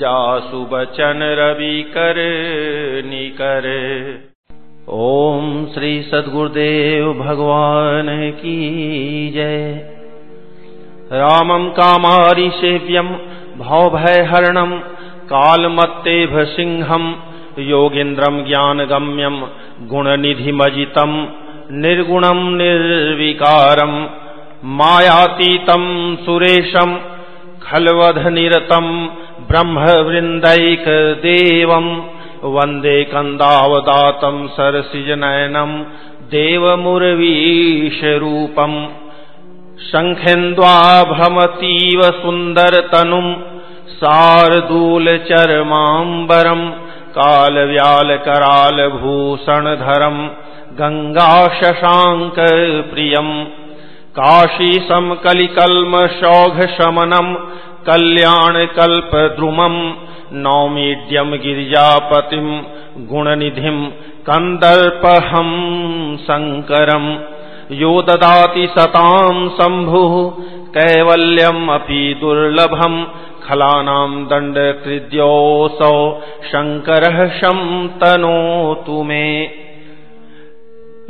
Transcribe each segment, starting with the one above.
जासु रवि कर निकर। ओम श्री सदगुरुदेव भगवान की जय। रामं कामारि सेव्यम् भवभयहरणम् कालमत्तेभ सिंहम् योगीन्द्रम् ज्ञानगम्यम् गुणनिधिमजितम् निर्गुणम् निर्विकारम् मायातीतम् खलवध खल्वधनिरतम् ब्रह्मवृन्दैकदेवम् वंदे कन्दावदातम् सरसिजनयनम् देवमुरवीशरूपम् शङ्खेन्द्वाभ्रमतीव सुन्दरतनुम् शार्दूलचर्माम्बरम् कालव्यालकरालभूषणधरम् गङ्गाशशाङ्कप्रियम् कलिकल्मषौघशमनम् कल्याणकल्पद्रुमम् नौमीड्यम् गिरिजापतिम्, गुणनिधिम्, कन्दर्पहम् शङ्करम्। यो ददाति सताम् शम्भुः दुर्लभम्। खलानाम् दण्डकृद्योऽसौ शङ्करः शं तनोतु मे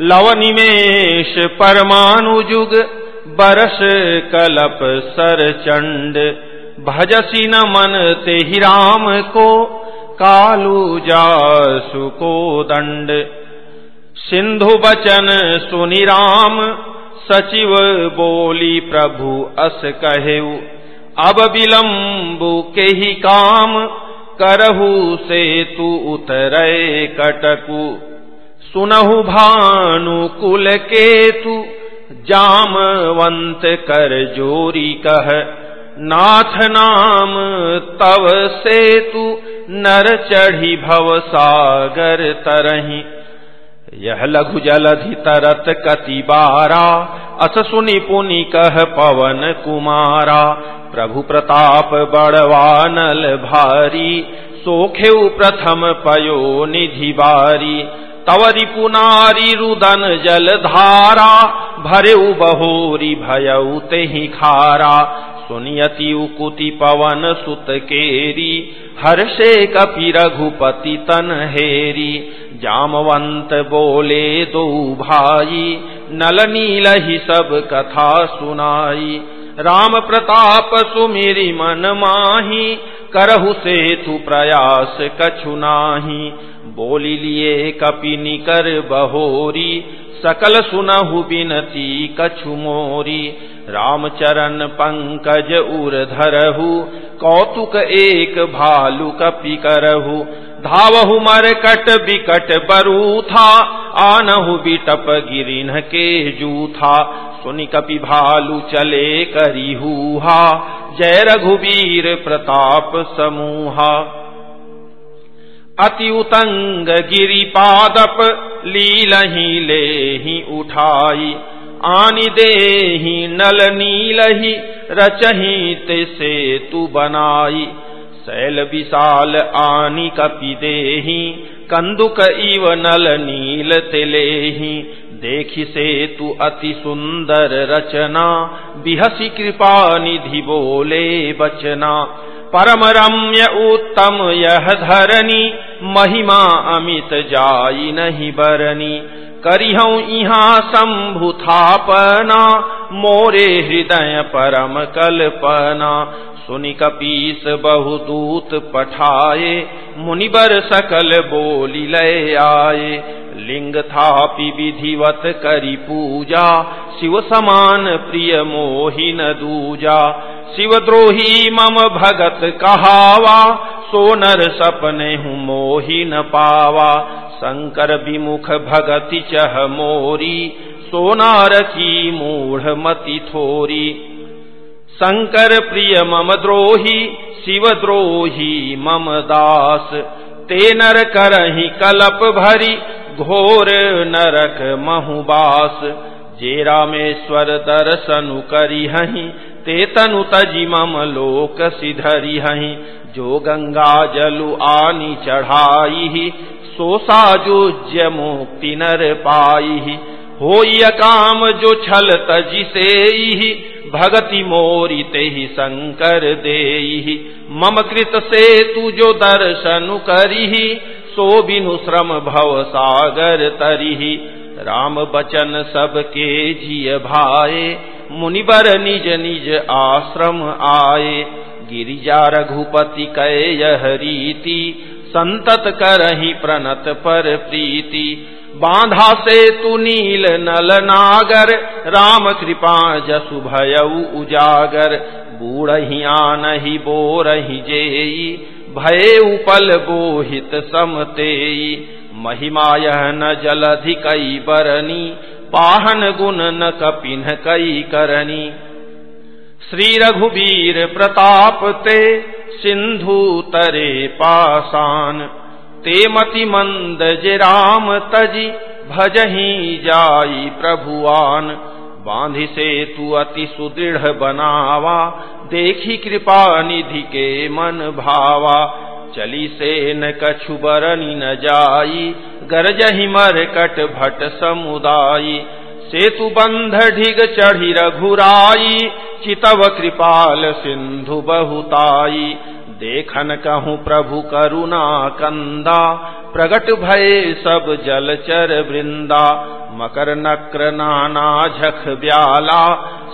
लवनिमेष परमानुजुग बरस कलप सरचण्ड। भजसि न मन ते ही राम को, कालू जासु को दंड। सिंधु बचन सुनि राम, सचिव बोली प्रभु अस कहेऊ। अब विलम्बु के ही काम, करहु से तू उतरे कटकु। सुनहु भानु कुल केतु, जामवंत कर जोरी कह। नाथ नाम तव से तू नर चढ़ी भव सागर तरही। यह लघु जलधि तरत कति बारा अस सुनि पुनि कह पवन कुमारा। प्रभु प्रताप बड़वानल भारी, सोखेउ प्रथम पयो निधि बारी। तवरी पुनारी रुदन जल धारा भरे बहोरी भयऊ ही खारा। सुनियति उकुति पवन सुत केरी, हर्षे कपि रघुपति तन हेरी। जामवंत बोले दो भाई, नल नील ही सब कथा सुनाई। राम प्रताप सुमिरी मन माही, करहु से तु प्रयास कछु नाही। बोली लिए कपि निकर बहोरी, सकल सुनहु बिनती कछु मोरी। रामचरण पंकज उर धरहु कौतुक एक भालु कपि करहु धावहु मर कट बिकट बरू था आनहु बिटप गिरिन के जूथा। सुनि कपि भालु चले करी हुहा जय रघुवीर प्रताप समूहा। अति उतंग गिरी पादप लीलही ले ही उठाई। आनि दे ही नल नीलही रचही ते से तू बनाई। शैल विशाल आनी कपि देही कंदुक इव नल नील तिलेही देखि से तू अति सुंदर रचना, बिहसी कृपा निधि बोले बचना। परम रम्य उत्तम यह धरनी महिमा अमित जाई नहीं बरनी करिहऊ इहाँ शंभु थापना मोरे हृदय परम कल्पना सुनि कपीस बहुदूत पठाए, मुनिबर सकल बोली लय आए। लिंग थापि विधिवत करी पूजा शिव समान प्रिय मोहि न दूजा। शिवद्रोही मम भगत कहावा। सोनर सपने हूँ मोहिन पावा। शंकर विमुख भगति चह मोरी। सोनार की मूढ़ मति थोरी। शंकर प्रिय मम द्रोही। शिव द्रोही मम दास। ते नर करही कलप भरी। घोर नरक महुबास, जे रामेश्वर दर्शनु करी हही, ते तनु तजी मम लोक सिधरी जो गंगा जलु आनी चढ़ाई सो साजुज्य मुक्ति नर पाई हो काम जो छल तजी से भगति मोरी ते ही शंकर दे मम कृत से तू जो दर्शन करी सो बिनु श्रम भव सागर तरी राम बचन सबके जिय भाए मुनिबर निज निज आश्रम आए। गिरिजा रघुपति कै यह रीति, संतत करही प्रणत पर प्रीति। बांधा से तु नील नल नागर, राम कृपा जसु भयऊ उजागर। बूढ़ही आनही बोरही जेई भये उपल बोहित समतेई महिमा न जलधि कई बरनी, पाहन गुण न कपिन कई करनी। श्री रघुवीर प्रताप ते सिंधु तरे पासान ते मति मंद जे राम तजी, भजही जाई प्रभुआन। बांधि से तू अति सुदृढ़ बनावा। देखी कृपा निधि के मन भावा। चली से न कछु बरनी न जाई गरजही मर कट भट समुदाई। सेतु बंध ढिग चढ़ी रघुराई, चितव कृपाल सिंधु बहुताई। देखन कहूँ प्रभु करुणा कंदा, प्रगट भये सब जलचर वृंदा। मकर नक्र नाना झख ब्याला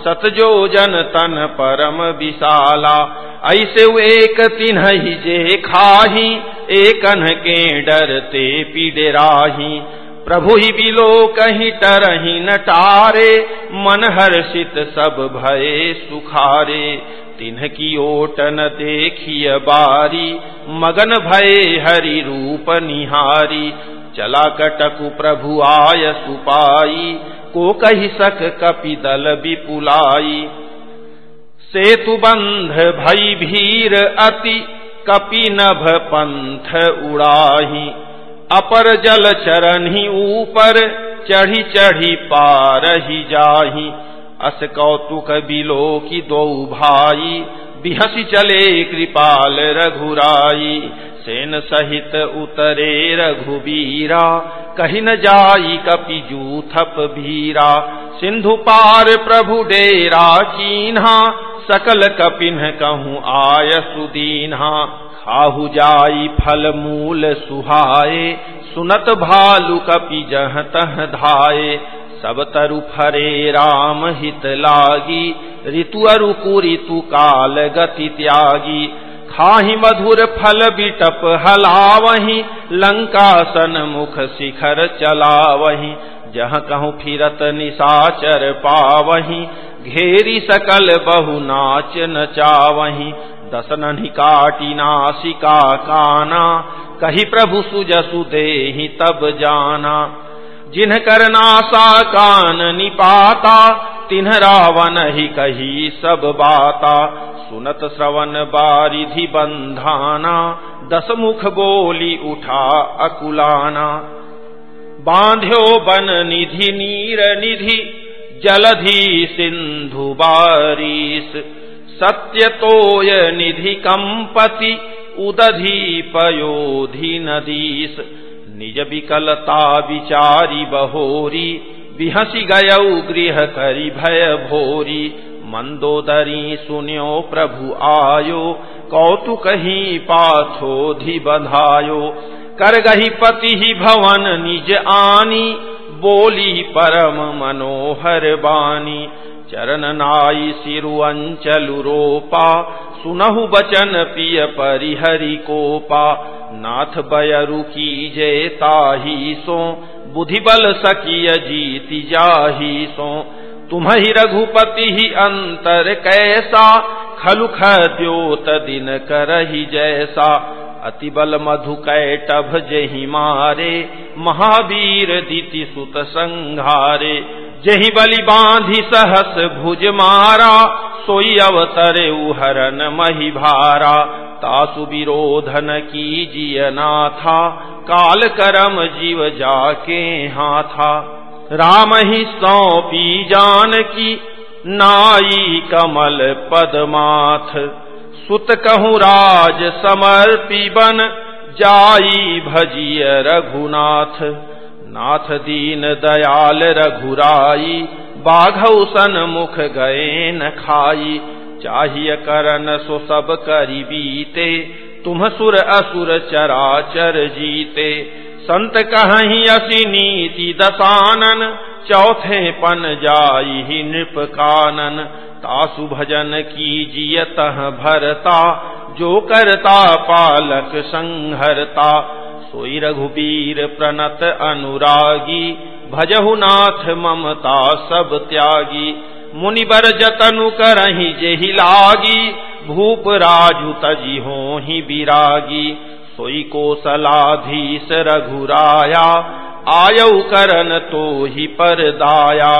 सतजो जन तन परम विशाला। ऐसे एक तिन्ह जे खाही, एकन के डरते पीडराही प्रभु ही बिलो कहीं टरही न टारे मन हर्षित सब भये सुखारे। तिन्ह की ओटन देखिय बारी, मगन भय हरि रूप निहारी। चला कटकु प्रभु आय सुपाई, को कही सक कपि दल विपुलाई। सेतु बंध भई भीर अति कपि नभ पंथ उड़ाही। अपर जल चरण ही ऊपर, चढ़ी चढ़ी पार ही जाही। अस कौतुक बिलो की दो भाई, बिहसी चले कृपाल रघुराई। सेन सहित उतरे रघुबीरा, कही न जाई कपि जूथप भीरा। सिंधु पार प्रभु डेरा कीन्हा सकल कपिन कहूँ आय सुदीन्हा खाहु जाई फल मूल सुहाए, सुनत भालु कपि जह तह धाये सब तरु फरे राम हित लागी, ऋतु अरु कुरितु काल गति त्यागी। खाही मधुर फल बिटप हलावही लंका सन मुख शिखर चलावही। जह कहूँ फिरत निशाचर पावही, घेरी सकल बहु नाच नचावही। दसन काटी नासिका काना, कही प्रभु सुजसु दे तब जाना। जिन्ह करना सा कान निपाता, तिन्ह रावण ही कही सब बाता। सुनत श्रवण बारिधि बंधाना, दस मुख बोली उठा अकुलाना। बांध्यो बन निधि नीर निधि, जलधि सिंधु बारिश। सत्य तोय निधि कंपति, उदधि पयोधि नदीस निज विकलता विचारी बहोरी बिहसी गयऊ गृह करी भय भोरी। मंदोदरी सुन्यो प्रभु आयो, कौतुक ही पाथोधि बधायो। कर गही पति ही भवन निज आनी, बोली परम मनोहर बानी। चरण नाई सिरु अंचलु रोपा सुनहु बचन पिय परिहरि कोपा। नाथ बयरु की जय ताही सो बुद्धि बल सकिय जीति जाही सो। तुम ही रघुपति ही अंतर कैसा, खलु द्योत दिन करही जैसा। अति बल मधु कैटभ जही मारे, महावीर दिति सुत संघारे। जही बलि बांधी सहस भुज मारा, सोई अवतरे उहरन मही भारा। तासु विरोधन की जियना था काल करम जीव जाके हाथा। राम ही सौंपी जान की नाई कमल पदमाथ। सुत कहूँ राज समर्पी बन जाई भजिय रघुनाथ। नाथ दीन दयाल रघुराई, बाघौ सन मुख गए न खाई। चाहिए करन सो सब करी बीते, तुम सुर असुर चराचर जीते। संत कहीं असी नीति दसानन चौथे पन जाई नृप कानन, तासु भजन कीजिय तह भरता, जो करता पालक संहरता। सोई रघुबीर प्रणत अनुरागी, भजहु नाथ ममता सब त्यागी। मुनिबर जतनु करही जेहि लागी, भूप राजु तजी हो ही बिरागी। सोई को सलाधीस रघुराया आयऊ करन तो ही पर दाया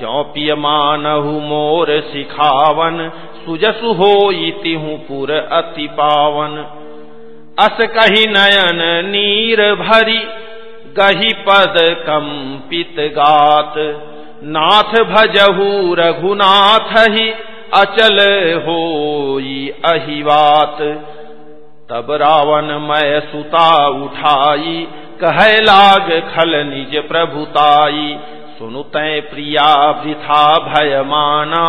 जौ पिय मानहु मोर सिखावन, सुजसु हो तिहु पुर अति पावन। अस कही नयन नीर भरी, गही पद कंपित गात। नाथ भजहू रघुनाथ ही अचल हो अहिवात। तब रावण मय सुता उठाई कह लाग, खल निज प्रभुताई सुनु तय प्रिया वृथा भय माना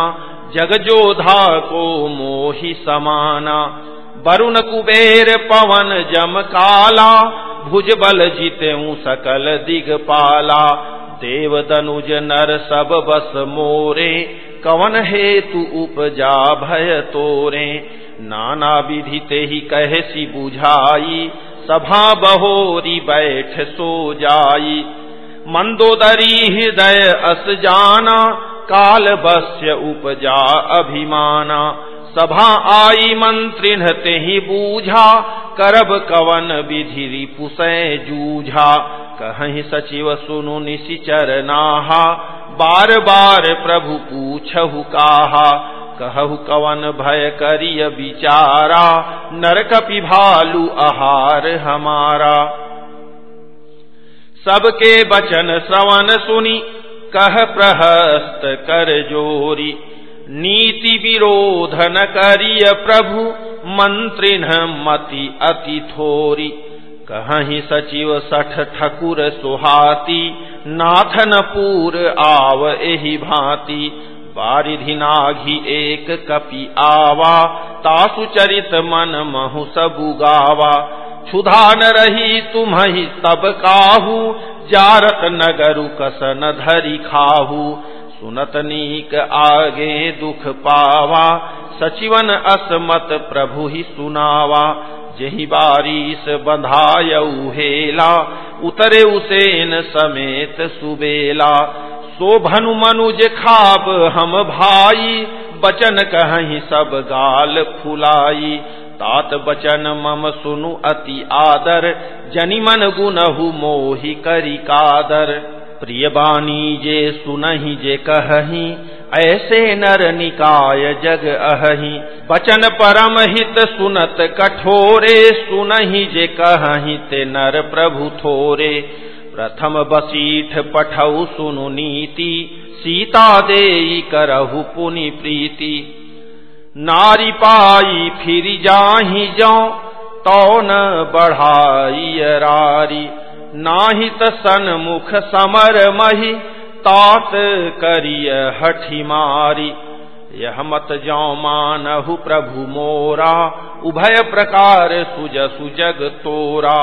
जगजोधा को मोहि समाना। वरुण कुबेर पवन जम काला, भुज बल जिते सकल दिगपाला देव दनुज नर सब बस मोरे, कवन हेतु उपजा भय तोरे। नाना विधि ते ही कह सी बुझाई सभा बहोरी बैठ सो जाई। मंदोदरी हृदय अस जाना, काल बस्य उपजा अभिमाना। सभा आई मंत्रिन ते ही बूझा, करब कवन विधि रिपुसय जूझा। कहीं सचिव सुनु निशिचर नाहा, बार बार प्रभु पूछहु काहा। कहु कवन भय करिय विचारा नरक पिभालु आहार हमारा। सबके बचन श्रवण सुनी, कह प्रहस्त कर जोरी। नीति विरोध न करिय प्रभु, मंत्रिन मति अति थोरी। कहीं सचिव सठ ठकुर सुहाती नाथन पूर आव एहि भांति। बारिधि नाघी एक कपि आवा, तासु चरित मन महु सबु गावा। क्षुधा न रही तुम्हि तब काहू, जारत नगरु कसन धरी खाहू। सुनत नीक आगे दुख पावा, सचिवन असमत प्रभु ही सुनावा। जही बारिश बंधायऊ हेला, उतरे उसेन समेत सुबेला। सो भनु मनुज खाब हम भाई, बचन कहीं सब गाल फुलाई। तात बचन मम सुनु अति आदर, जनि मन गुनहु मोहि करी कादर। प्रिय बानी जे सुनहि जे कही ऐसे नर निकाय जग अहि बचन परम हित सुनत कठोरे, सुनहि जे कही ते नर प्रभु थोरे। प्रथम बसीठ पठऊ सुनु नीति सीता दे करहु पुनि प्रीति। नारी पाई फिर जाही जो तो न बढ़ाई रारी नाहित सन्मुख समर मही, तात करिय हठि मारी। यह मत जो मानहु प्रभु मोरा, उभय प्रकार सुज सुजग तोरा।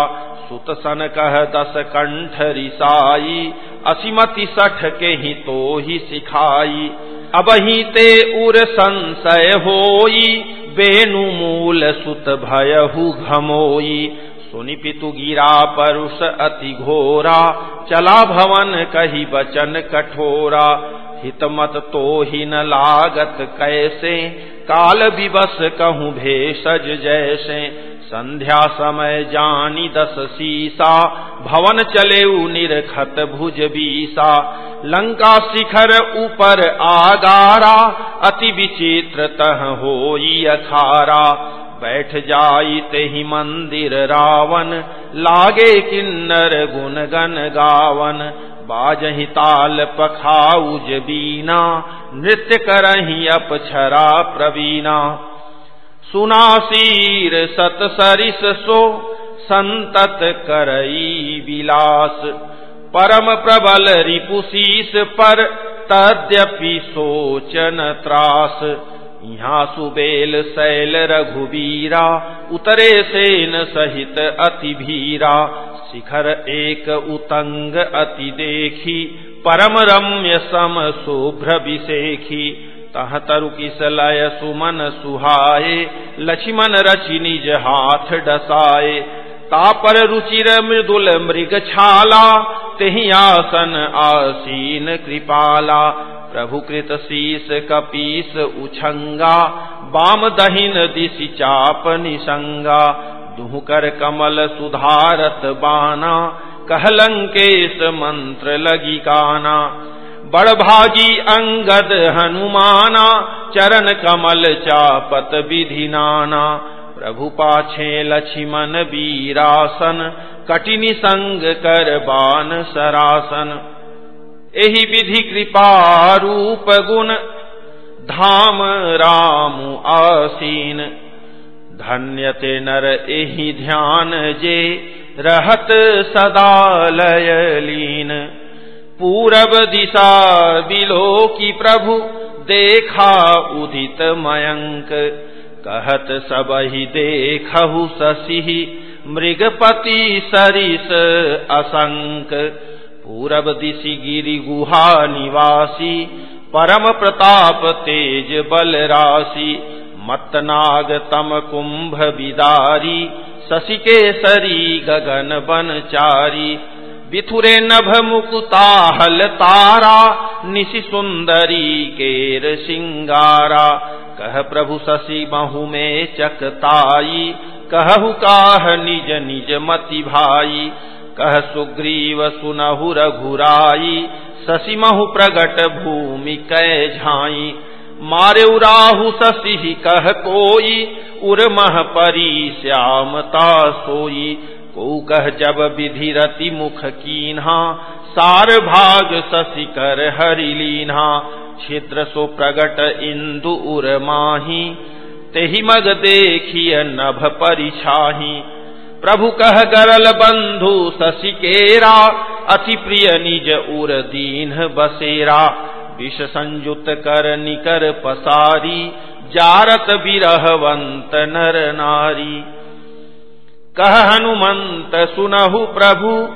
सुत सन कह दस कंठ रिसाई असीमति सठ के ही तो ही सिखाई। अब ही ते उर संशय होई बेनु मूल सुत भयहु घमोई। सुनि पितु गिरा परुष अति घोरा, चला भवन कही बचन कठोरा। हित मत तो ही न लागत कैसे, काल विवश कहूँ भेषज जैसे। संध्या समय जानी दस सीसा, भवन चले निरखत भुज बीसा। लंका शिखर ऊपर आगारा, अति विचित्र तह हो अखारा बैठ जाई ही मंदिर रावण, लागे किन्नर गुन गन गावन। बाजही ताल पखाउज बीना, नृत्य करही अपछरा प्रवीणा। सुनासीर सत सरिस सो, संतत करई विलास। परम प्रबल रिपुशीस पर तद्यपि सोचन त्रास। यहाँ सुबेल शैल रघुबीरा, उतरे सेन सहित अति भीरा। शिखर एक उतंग अति देखी, परम रम्य सम शुभ्र विशेखी तह तरु किस लय सुमन सुहाए लक्ष्मण रचि निज हाथ डसाए तापर रुचिर मृदुल मृग छाला, तेहि आसन आसीन कृपाला। प्रभु कृत शीस कपीस उछंगा, बाम दहिन दिशि चाप निसंगा। दुहकर कमल सुधारत बाना कहलंकेश मंत्र लगी काना। बड़भागी अंगद हनुमाना, चरण कमल चापत विधि नाना। प्रभु पाछे लक्ष्मण वीरासन, कटिनी संग कर बान सरासन। एहि विधि कृपा रूप गुण, धाम राम आसीन। धन्यते नर एहि ध्यान जे, रहत सदा लयलीन। पूरब दिशा बिलोकी प्रभु, देखा उदित मयंक। कहत सब ही देखहु शशि मृगपति सरिस असंक। पूरब दिशि गिरि गुहा निवासी, परम प्रताप तेज बल राशि। मत्नाग तम कुंभ विदारी शशि केसरी गगन बनचारी बिथुरे नभ मुकुताहल तारा, निशि सुंदरी केर सिंगारा। कह प्रभु शशि बहु में चकताई कहु काह निज निज मति भाई। कह सुग्रीव सुनहु रघुराई, शशि महु प्रगट भूमि कै झाई। मारे उराहु शशि कह कोई उर्मह परी श्यामता सोई। को कह जब विधि रति मुख कीन्हा सार भाग शशि कर हरिलीना छिद्र सो प्रगट इंदु उर माही, तेहि मग देखिय नभ परिछाही। प्रभु कह गरल बंधु शशि केरा अति प्रिय निज उर दीन बसेरा। विष संयुत कर निकर पसारी, जारत बिरहवंत नर नारी। कह हनुमंत, सुनहु प्रभु,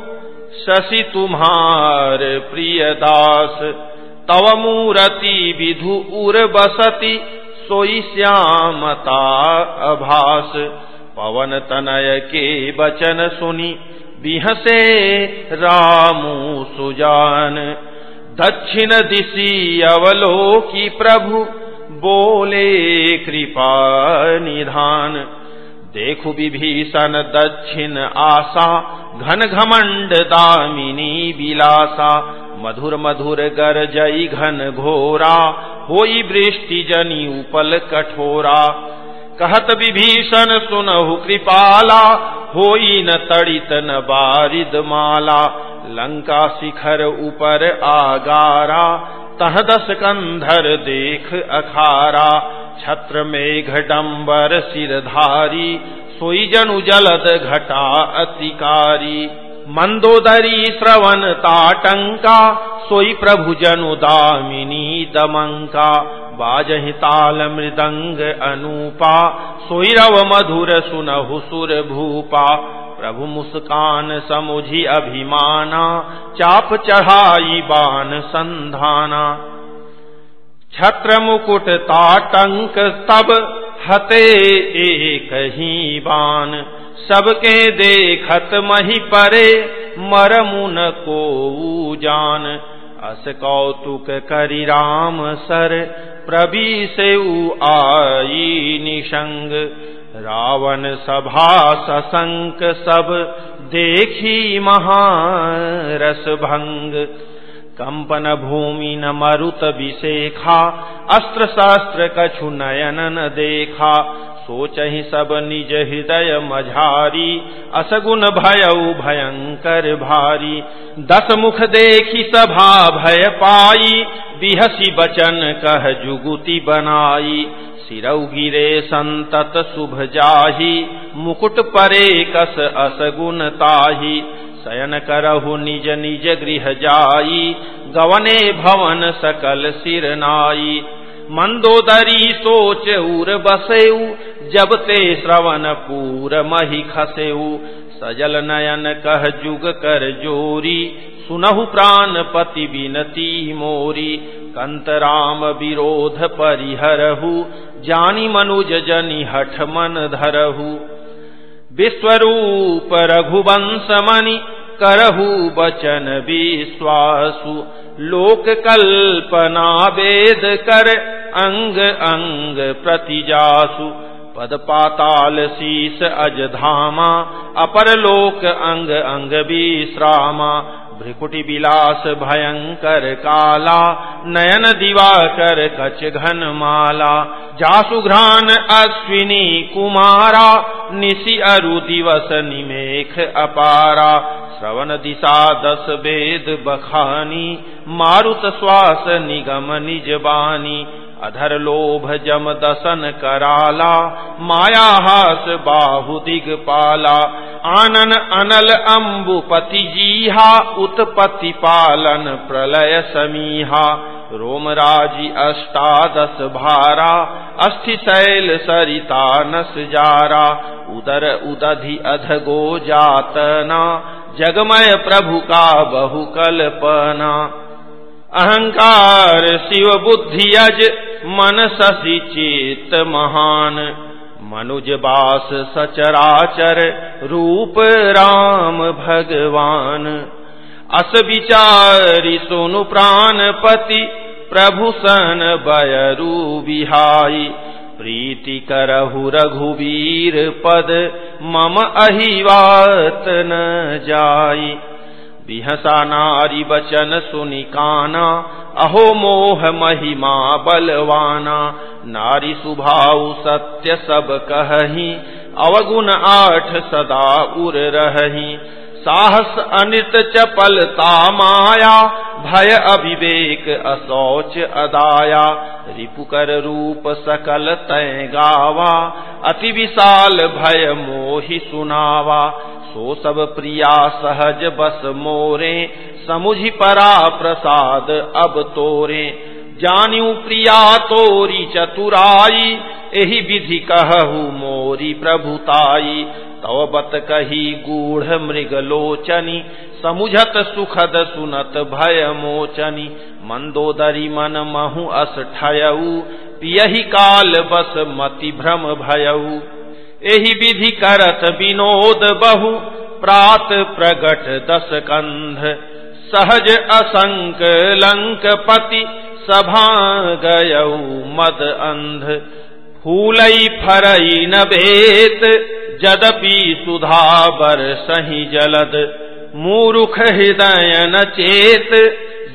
शशि तुम्हार प्रिय दास, तव मूरति विधु उर बसति, सोई श्यामता अभास। पवन तनय के बचन सुनी, बिहसे रामू सुजान। दक्षिण दिशी अवलोकी प्रभु, बोले कृपा निधान। देखु विभीषण दक्षिण आशा, घन घमंड दामिनी बिलासा मधुर मधुर गर जई घन घोरा, होई वृष्टि जनी उपल कठोरा। कहत विभीषण, सुनहु कृपाला, होई न तड़ित न बारिद माला। लंका शिखर ऊपर आगारा, तह दस कंधर देख अखारा। छत्र मेघ डम्बर सिरधारी सोई जनु जलद घटा अतिकारी। मंदोदरी श्रवण ताटंका, सोई प्रभु जनु दामिनी दमंका। बाजहि ताल मृदंग अनुपा, सोई रव मधुर सुनहु सुर भूपा। प्रभु मुस्कान समुझी अभिमाना, चाप चढ़ाई बान संधाना। छत्र मुकुट ताटंक तब हते एक ही बान सबके देखत मही परे मरमुन को जान। अस कौतुक करी राम सर, प्रभी से आई निशंग। रावण सभा ससंक सब देखी महारस भंग। कंपन भूमि न मरुत विशेखा अस्त्र शास्त्र कछु नयन न देखा सोच ही सब निज हृदय मझारी असगुन भय भयंकर भारी। दस मुख देखी सभा भय पाई बिहसी बचन कह जुगुति बनाई सिरौ गिरे संतत शुभ जाही, मुकुट परे कस असगुन ताही। शयन करहु निज निज गृह जाई, गवने भवन सकल सिर नाई। मंदोदरी सोच उर बसेऊ जब ते श्रवण पूर मही खसेऊ सजल नयन कह जुग कर जोरी, सुनहु प्राण पति बिनती मोरी। कंत राम विरोध परिहरहु, जानी मनुज जनि हठ मन धरहु। विश्वरूप रघुवंश मणि करहु बचन विश्वासु। लोक कल्पना वेद कर अंग अंग प्रतिजासु। पद पाताल शीस अज धामा, अपर लोक अंग अंग विश्रामा। भ्रिकुटी विलास भयंकर काला, नयन दिवाकर कच घन माला जासुघ्रान अश्विनी कुमारा निशि अरु दिवस निमेख अपारा। श्रवण दिशा दस वेद बखानी। मारुत श्वास निगम निज बानी। अधर लोभ जम दसन कराला। माया हास बाहु दिग पाला। आनन अनल अम्बुपति जीहा। उत्पत्ति पालन प्रलय समीहा। रोमराजी अष्टादश भारा, अस्थि शैल सरिता नस जारा, उदर उदधि अध गो जातना, जगमय प्रभु का बहु कल्पना अहंकार शिव बुद्धि अज मन शशि चेत महान। मनुज बास सचराचर, रूप राम भगवान। अस विचारी सोनु प्राणपति प्रभु सन बयरू बिहाई, प्रीति करहु रघुवीर पद, मम अहिवात न जाई। बिहसा नारी बचन सुनिकाना अहो मोह महिमा बलवाना। नारी सुभाव सत्य सब कही अवगुण आठ सदा उर रही साहस अनित चपलता माया भय अभिवेक असौच अदाया। रिपुकर रूप सकल तय गावा, अति विशाल भय मोहि सुनावा। सो सब प्रिया सहज बस मोरे, समुझि परा प्रसाद अब तोरे। जान्यू प्रिया तोरी चतुराई, एहि विधि कहु मोरी प्रभुताई। तव बत कही गूढ़ मृगलोचनी, समुझत सुखद सुनत भय मोचनी। मंदोदरी मन महु अस ठयऊ, पियही काल बस मति भ्रम भयऊ। एहि विधि करत विनोद बहु, प्रात प्रगट दस कंध। सहज असंक लंक पति सभा गयऊ मद अंध। फूलई फरई न जदपि सुधा बर सही जलद, मूरुख हृदय न चेत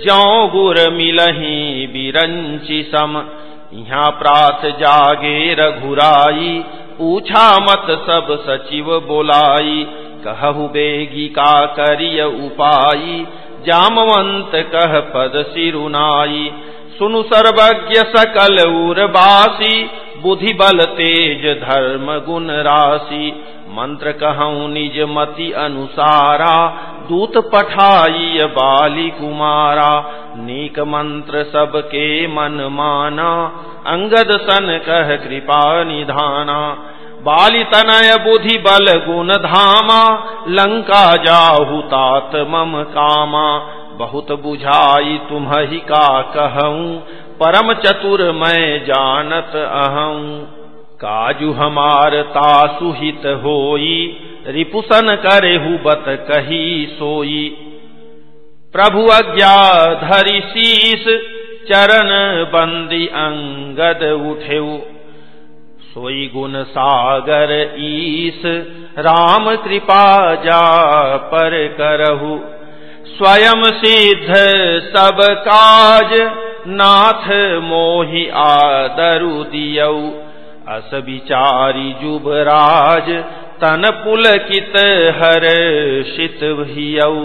जौ गुर मिलही बिरंची सम। यहाँ प्रात जागे रघुराई, पूछा मत सब सचिव बोलाई। कहु बेगी का करिय उपाई, जामवंत कह पद सिरुनाई। सुनु सर्वज्ञ सकल उर्वासी बुद्धि बल तेज, धर्म गुण राशि। मंत्र कहूँ निज मति अनुसारा, दूत पठाई बाली कुमारा। नीक मंत्र सबके मन माना, अंगद सन कह कृपा निधाना। बाली तनय बुद्धि बल गुण धामा, लंका जाहु तात मम कामा। बहुत बुझाई तुम्हि का कहूँ, परम चतुर मैं जानत अहं। काजु हमार तासुहित होई, रिपुसन करे बत कही सोई। प्रभु अज्ञा धरि शीस, चरण बंदी अंगद उठेऊ सोई गुण सागर ईस, राम कृपा जा पर करहु। स्वयं सिद्ध सब काज, नाथ मोहि आदरु दियऊ अस विचारी जुबराज, तन पुलकित हर शित भियऊ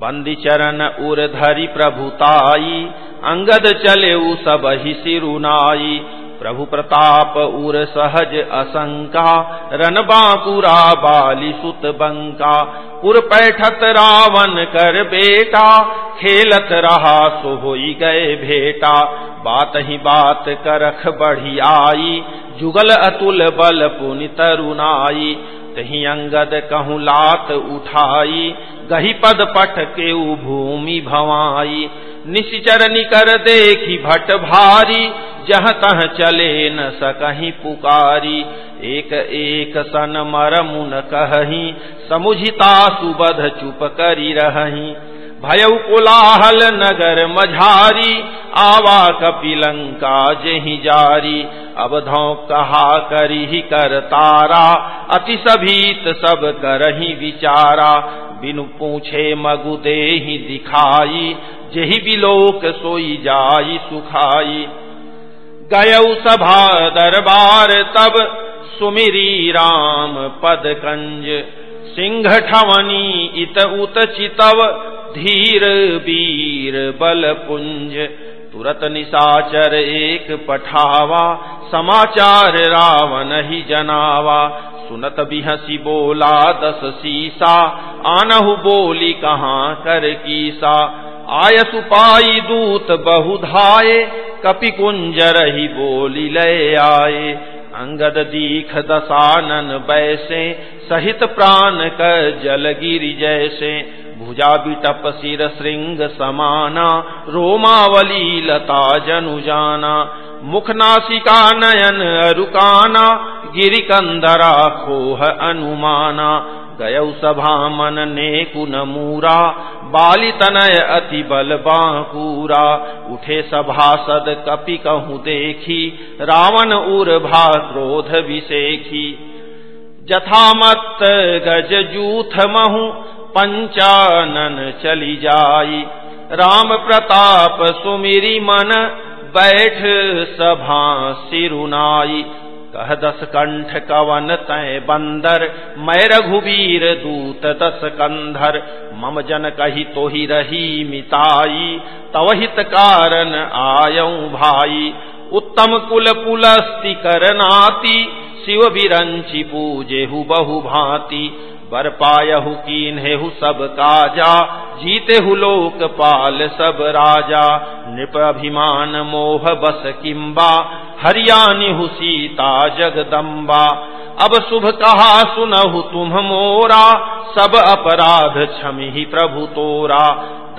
बंदी चरण उर धरि प्रभुताई अंगद चले सब ही सिरुनाई। प्रभु प्रताप उर सहज असंका रन बांकुरा बाली सुत बंका। पुर पैठत रावण कर बेटा, खेलत रहा सो हो गए भेटा। बात ही बात करख बढ़ी आई जुगल अतुल बल पुनि तरुणाई तही अंगद कहूँ लात उठाई, गही पद पट के भूमि भवाई। निश्चर निकर देखी भट भारी जह तह चले न सकही पुकारी। एक एक सन मर मुन कही, समुझिता सुबध चुप करी रही भयउ कोलाहल नगर मझारी, आवा कपिलंका जही जारी। अब धौ कहा करी कर तारा, अति सभीत सब करही विचारा। बिनु पूछे मगु दे दिखाई, जही बिलोक सोई जाई सुखाई। गयऊ सभा दरबार तब सुमिरी राम पद कंज सिंह ठवनी इत उत चितव धीर वीर बल पुंज तुरत निशाचर एक पठावा, समाचार रावण ही जनावा। सुनत बिहसी बोला, दस सीसा, आनहु बोली कहाँ कर कीसा। आय सुपाई दूत बहुधाये कपि कुंजर ही बोली लय आए अंगद दीख दसानन बैसे, सहित प्राण कर जल गिरि जैसे। भुजा बिटप सिर श्रृंग समाना, रोमावली लता जनु जाना। मुख नासिका नयन अरुकाना गिरि कंदरा खोह अनुमाना। गय सभा मन ने कुन मूरा बाली तनय अति बल बांकूरा उठे सभा सद कपि कहूँ देखी, रावण उर भा क्रोध विसेखी। जथामत गज जूथ महु, पंचानन चली जाई। राम प्रताप सुमिरी मन, बैठ सभा सिरुनाई। कह दस कंठ कवन तय बंदर मै रघुवीर दूत दस कंधर मम जन कही तो ही रही मिताई, तव तवहित कारण आयऊ भाई। उत्तम कुल पुलस्ति करनाती शिव भीरंचि पूजे हु बहु भांति बर पायहु कीन्हेहु सब काजा, जीतेहु लोक पाल सब राजा। नृप अभिमान मोह बस किम्बा हरियाणी हु सीता जगदम्बा। अब शुभ कहा सुनहु तुम मोरा, सब अपराध क्षमि प्रभु तोरा।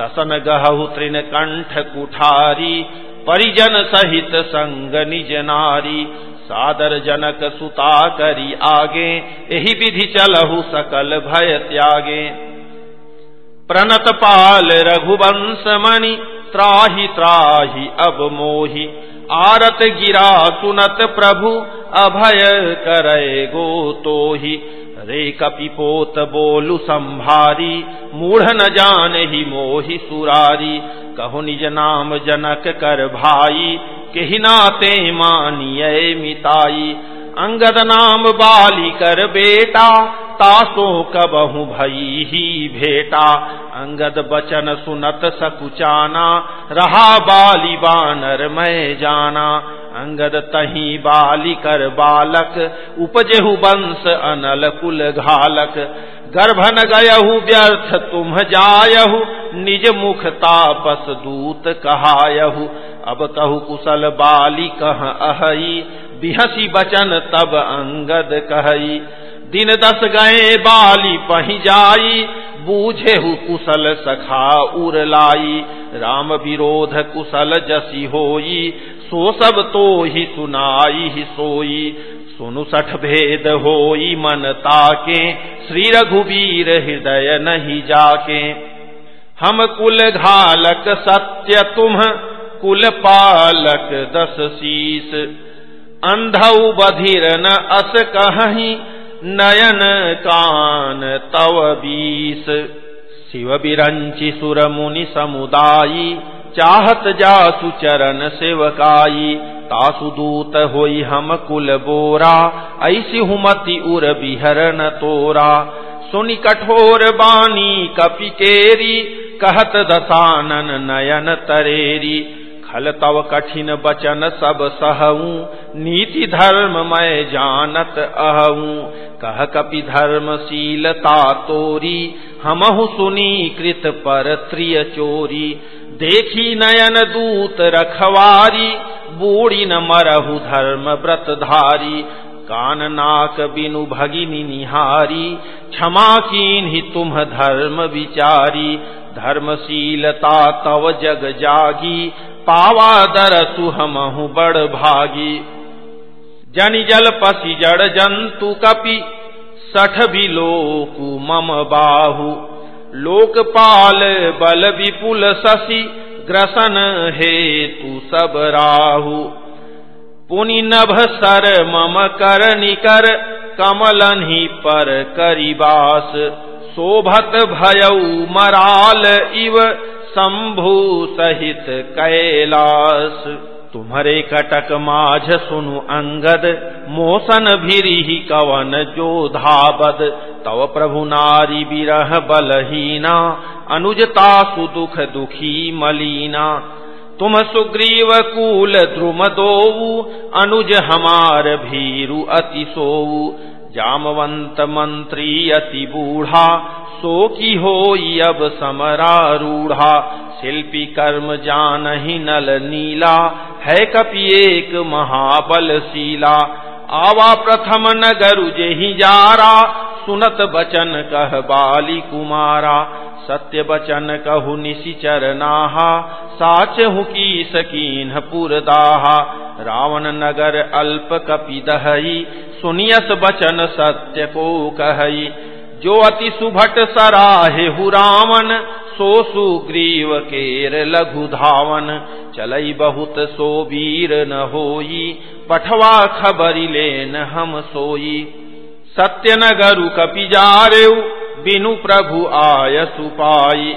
दसन गहु तृण कंठ कुठारी, परिजन सहित संग निज नारी। सादर जनक सुता करी आगे यही विधि चलहु सकल भय त्यागे। प्रणत पाल रघुवंश मणि, त्राही त्राही अब मोही। आरत गिरा सुनत प्रभु, अभय करे गो तो ही रे कपिपोत बोलु संभारी, मूढ़ न जान ही मोहि सुरारी। कहो निज नाम जनक कर भाई के नाते मानिय मिताई। अंगद नाम बाली कर बेटा, तासो कबहु भई ही भेटा। अंगद बचन सुनत सकुचाना, रहा बाली बानर मैं जाना। अंगद तही बाली कर बालक, उपजेहु वंश अनल कुल घालक। गर्भन गयहु व्यर्थ तुम जायहु, निज मुख तापस दूत कहायहु। अब कहु कुशल बाली कह अहई बिहसी बचन तब अंगद कहई। दिन दस गए, बाली पही जाई। बूझे हु कुशल सखा उर लाई। राम विरोध कुशल जसी होई। सो सब तो ही सुनाई, ही सोई। सुनु सठ भेद होई मन ताके। श्री रघुवीर हृदय नहीं जाके। हम कुल घालक सत्य तुम। कुल पालक दस शीस। अंधऊ बधिर न अस कहीं नयन कान तव बीस। शिव बिरंचि सुर मुनि समुदायी, चाहत जासु चरण सेवकाई तासु दूत होई हम कुल बोरा, ऐसी हुमति उर बिहरन तोरा। सुनि कठोर बानी कपिकेरी, कहत दसानन नयन तरेरी। खल तव कठिन बचन सब सहऊ। नीति धर्म मैं जानत अहऊ। कह कपि धर्मशीलता तोरी। हमहु सुनी कृत पर त्रिय चोरी। देखी नयन दूत रखवारी। बूढ़ी न मरहु धर्म व्रत धारी। कान नाक बिनु भगिनी निहारी। क्षमा कीन तुम धर्म विचारी। धर्मशीलता तव जग जागी। पावा दर सुहमहु बड़ भागी जनि जल पसी जड़ जंतु कपि, सठ भी लोकु मम बाहु। लोकपाल बल विपुल शशि ग्रसन हेतु सब राहु। पुनि नभ सर मम कर निकर कमलन ही पर करिबास। शोभत भयऊ मराल इव शंभु सहित कैलास तुम्हारे कटक माझ सुनु अंगद, मोसन भिरी कवन जो धाबद। तव प्रभु नारी बिरह बलहीना, अनुजता सुदुख दुखी मलीना। तुम सुग्रीव कूल द्रुम दोऊ अनुज हमार भीरु अति सोऊ जामवंत मंत्री अति बूढ़ा सो की हो अब समरारूढ़ा। शिल्पी कर्म जान ही नल नीला, है कपि एक महाबल शीला आवा प्रथम नगर उजे जेहि जारा, सुनत बचन कह बाली कुमारा। सत्य बचन कहु निशिचर नाहा साच हु की सकीन पुरदाहा। रावण नगर अल्प कपि दहई सुनियस बचन सत्य को कही। जो अति सुभट सराहे हु रावण, सो सुग्रीव केर लघु धावन। चलई बहुत सो वीर न होई, पठवा खबरी लेन हम सोई। सत्य नगरु कपि जारेऊ बिनु प्रभु आय सुपाई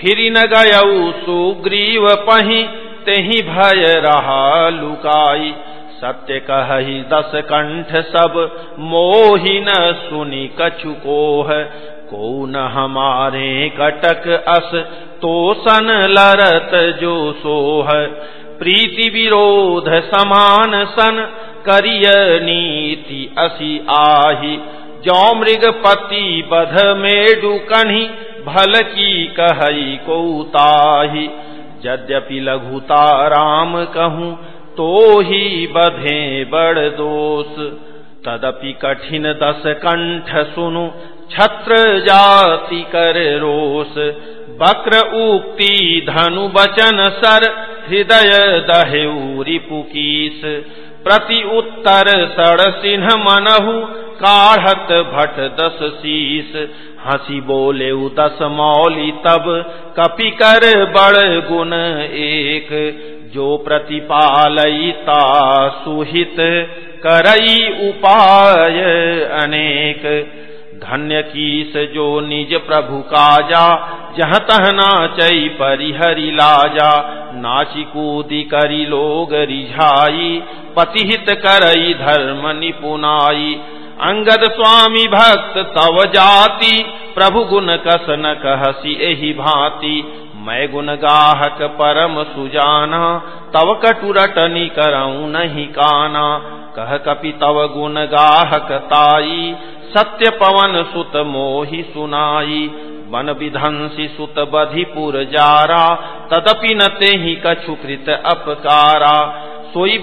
फिर न गयऊ सुग्रीव पही तेहि भय रहा लुकाई। सत्य कही दस कंठ सब, मोहि न सुनी कछु कोह। को न हमारे कटक अस तो सन लरत जो सोह। प्रीति विरोध समान सन, करिय नीति असी आही। जो मृग पति बध मेडु कन्ही, भल की कहई को ताही यद्यपि लघुता राम कहूँ तो ही बधे बड़ दोष। तदपि कठिन दस कंठ सुनु, छत्र जाति कर रोष। वक्र उक्ति धनु बचन सर, हृदय दहेरी पुकीस। प्रति उत्तर सड़ सिंह मनहु काढ़त भट दस शीस हँसी बोले दस मौली, तब कपि कर बड़ गुण एक। जो प्रतिपालयिता सुहित करई उपाय अनेक। धन्य कीस जो निज प्रभु काजा, जह तहना चई परिहरि लाजा। नाची कूदी करी लोग रिझाई, पतिहित करई धर्म निपुनाई। अंगद स्वामी भक्त तव जाति, प्रभु गुण कस न कहसी एहि भांति। मैं गुण गाहक परम सुजाना, तव कटुरटनी करऊ नहीं काना। कह कपि तव गुण गाहक ताई, सत्य पवन सुत मोहि सुनाई। वन विधंसी सुत बधिपुर जारा, तदपि न ते ही कछुकृत अपकारा। सोई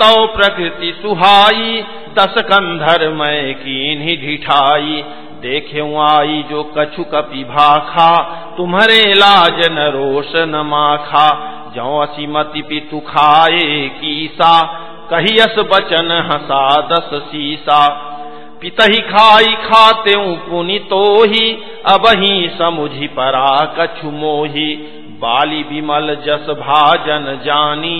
तौ प्रकृति सुहाई दस कंधर मैं कीन्ही ढिठाई। देखे आई जो कछु कपि भाखा, तुम्हारे लाज न रोष न माखा। जो असी मति पितु खाए कीसा, कहियस बचन हसा दस सीसा। पितही खाई खाते पुनि तो ही अब ही समुझी परा कछु मोही। बाली विमल जस भाजन जानी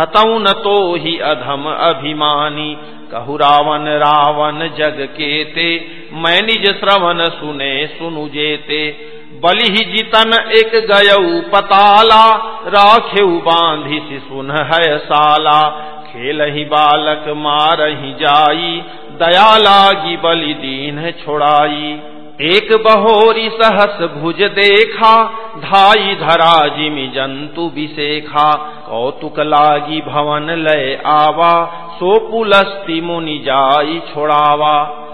हतऊ न तो ही अधम अभिमानी। कहु रावण रावण जग के ते मैं निज श्रवण सुने सुनु जेते। बलि जितन एक गयऊ पताला राखे बांधी सुन है साला। खेल ही बालक मारही जाई, दया लागी बलि दीन छोड़ाई। एक बहोरी सहस भुज देखा, धाई धरा जिमि जंतु विशेखा। कौतुक लागी भवन लय आवा, सो पुलस्ति मुनि जाई छोड़ावा।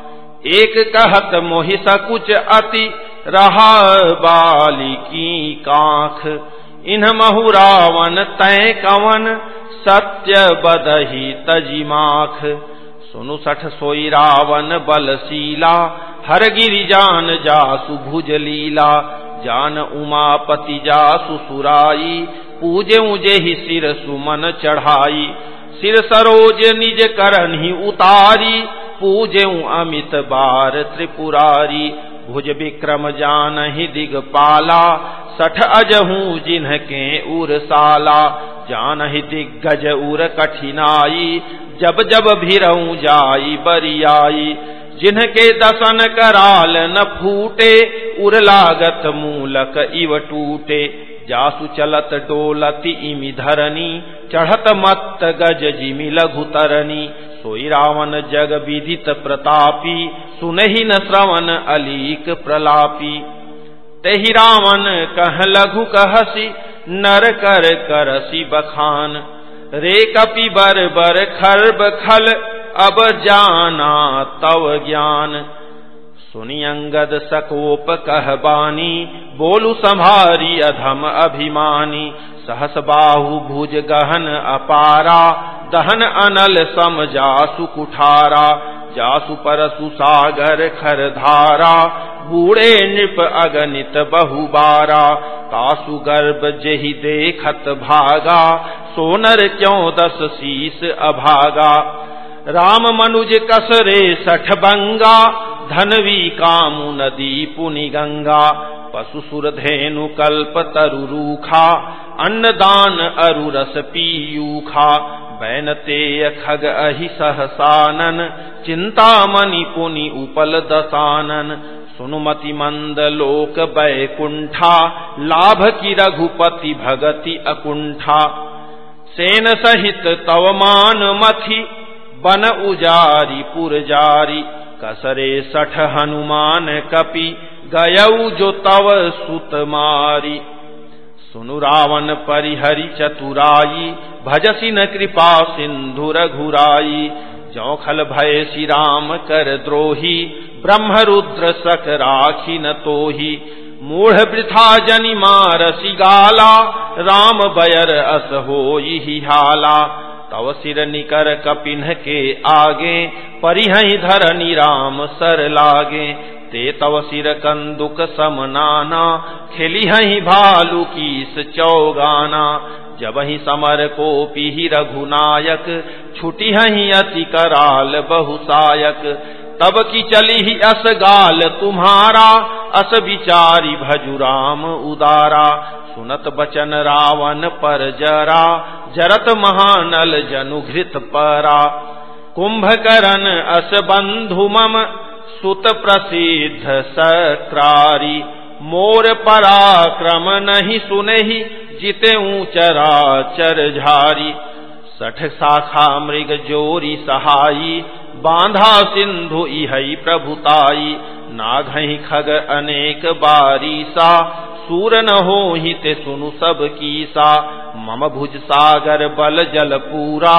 एक कहत मोहि सकुच अति, रहा बाली की काख। इन महुरावन तय कवन, सत्य बदही तजिमाख सुनु सठ सोई रावण बलशीला हर गिरि जान जासु भुज लीला। जान उमापति जासु सुराई, पूजे उजे ही सिर सुमन चढ़ाई। सिर सरोज निज करन ही उतारी, पूजे अमित बार त्रिपुरारी। भुज विक्रम जान ही दिगपाला सठ अजहू जिन्ह के उर साला। जान ही दिग्गज उर कठिनाई, जब जब भिरऊ जाई बरियाई। जिनके दसन कराल न फूटे, उर लागत मूलक इव टूटे। जासु चलत डोलति इमि धरनी चढ़त मत गज जिमि लघु तरनी सोई रावण जग विदित प्रतापी, सुनहि न श्रवण अलीक प्रलापी। तही रावण कह लघु कहसी, नर कर करसी बखान। रे कपि बर बर खर्ब खल, अब जाना तव ज्ञान। सुनी अंगद सकोप कहबानी बोलू संभारी अधम अभिमानी। सहस बाहु भुज गहन अपारा, दहन अनल सम जासु कुठारा। जासु परसु सागर खर धारा, बूढ़े नृप अगणित बहुबारा। कासु गर्भ जही देखत भागा, सोनर क्यों दस शीस अभागा। राम मनुज कसरे सठ बंगा धनवी कामु नदी पुनि गंगा पशु सुर धेनु कल्प तरु रूखा अन्नदान अरु रस पीयूखा, बैनते खग अहि सहसानन चिंतामणि पुनि उपल दसानन सुनुमति मंद लोक बैकुंठा, लाभ की रघुपति भगति अकुंठा। सेन सहित तव मान मथि, बन उजारी पुर जारी कसरे सठ हनुमान कपि गयऊ जो तव सुत मारी। सुनु रावण परिहरि चतुराई भजसी न कृपा सिंधु रघुराई जौखल भय श्री राम कर द्रोही ब्रह्म रुद्र सक राखी न तो ही मूढ़ वृथा जनि मारसी गाला, राम बयर अस हो हाला तव सिर निकर कपिन के आगे परिहि धरनी राम सर लागे। ते तव सिर कंदुक समनाना खिली हही भालू कीस चौगाना। जब ही समर को पी रघुनायक छुटी हही अति कराल बहुसायक तब की चली ही अस गाल तुम्हारा, अस विचारी भजुराम उदारा। सुनत बचन रावण पर जरा, जरत महानल जनुघृत परा। कुंभकरण अस बंधु मम, सुत प्रसिद्ध सक्रारी मोर पराक्रम नहीं सुनहि, जिते ऊंचरा चर झारी। सठ शाखा मृग जोरी सहाई बांधा सिंधु इहई प्रभुताई नाघही खग अनेक बारी सा सूर न हो ते सुनु सब की सा मम भुज सागर बल जल पूरा,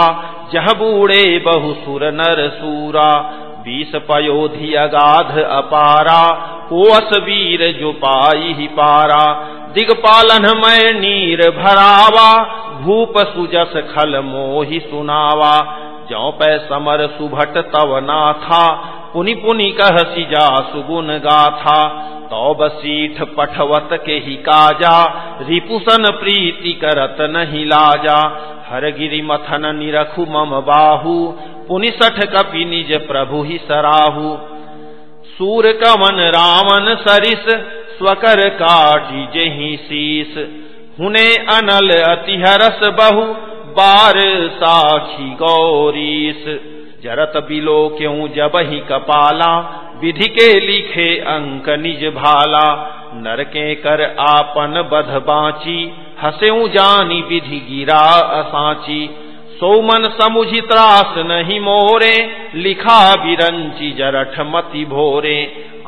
जह बूढ़े बहु सुर नर सूरा। बीस पयोधि अगाध अपारा, कोस वीर जो पाई ही पारा। दिगपालन मय नीर भरावा, भूप सुजस खल मोहि सुनावा। जौ पै समर सुभट तव ना था पुनि पुनि कह सिजा सुगुन गाथा। तौ बसीठ पठवत के ही काजा। रिपुसन प्रीति करत नहीं लाजा। हर गिरी मथन निरखु मम बाहु। पुनि सठ कपि निज प्रभु ही सराहु। सूर कवन रावण सरिस, स्वकर काटी जही शीस हुने अनल अतिहरस बहु। बार साखी गौरीस। जरत बिलो क्यों जब ही कपाला, विधि के लिखे अंक निज भाला। नरके कर आपन बध बाची, हसेऊ जानी विधि गिरा असाची। सोमन समुझि त्रास नहीं मोरे, लिखा बिरंची जरठ मति भोरे।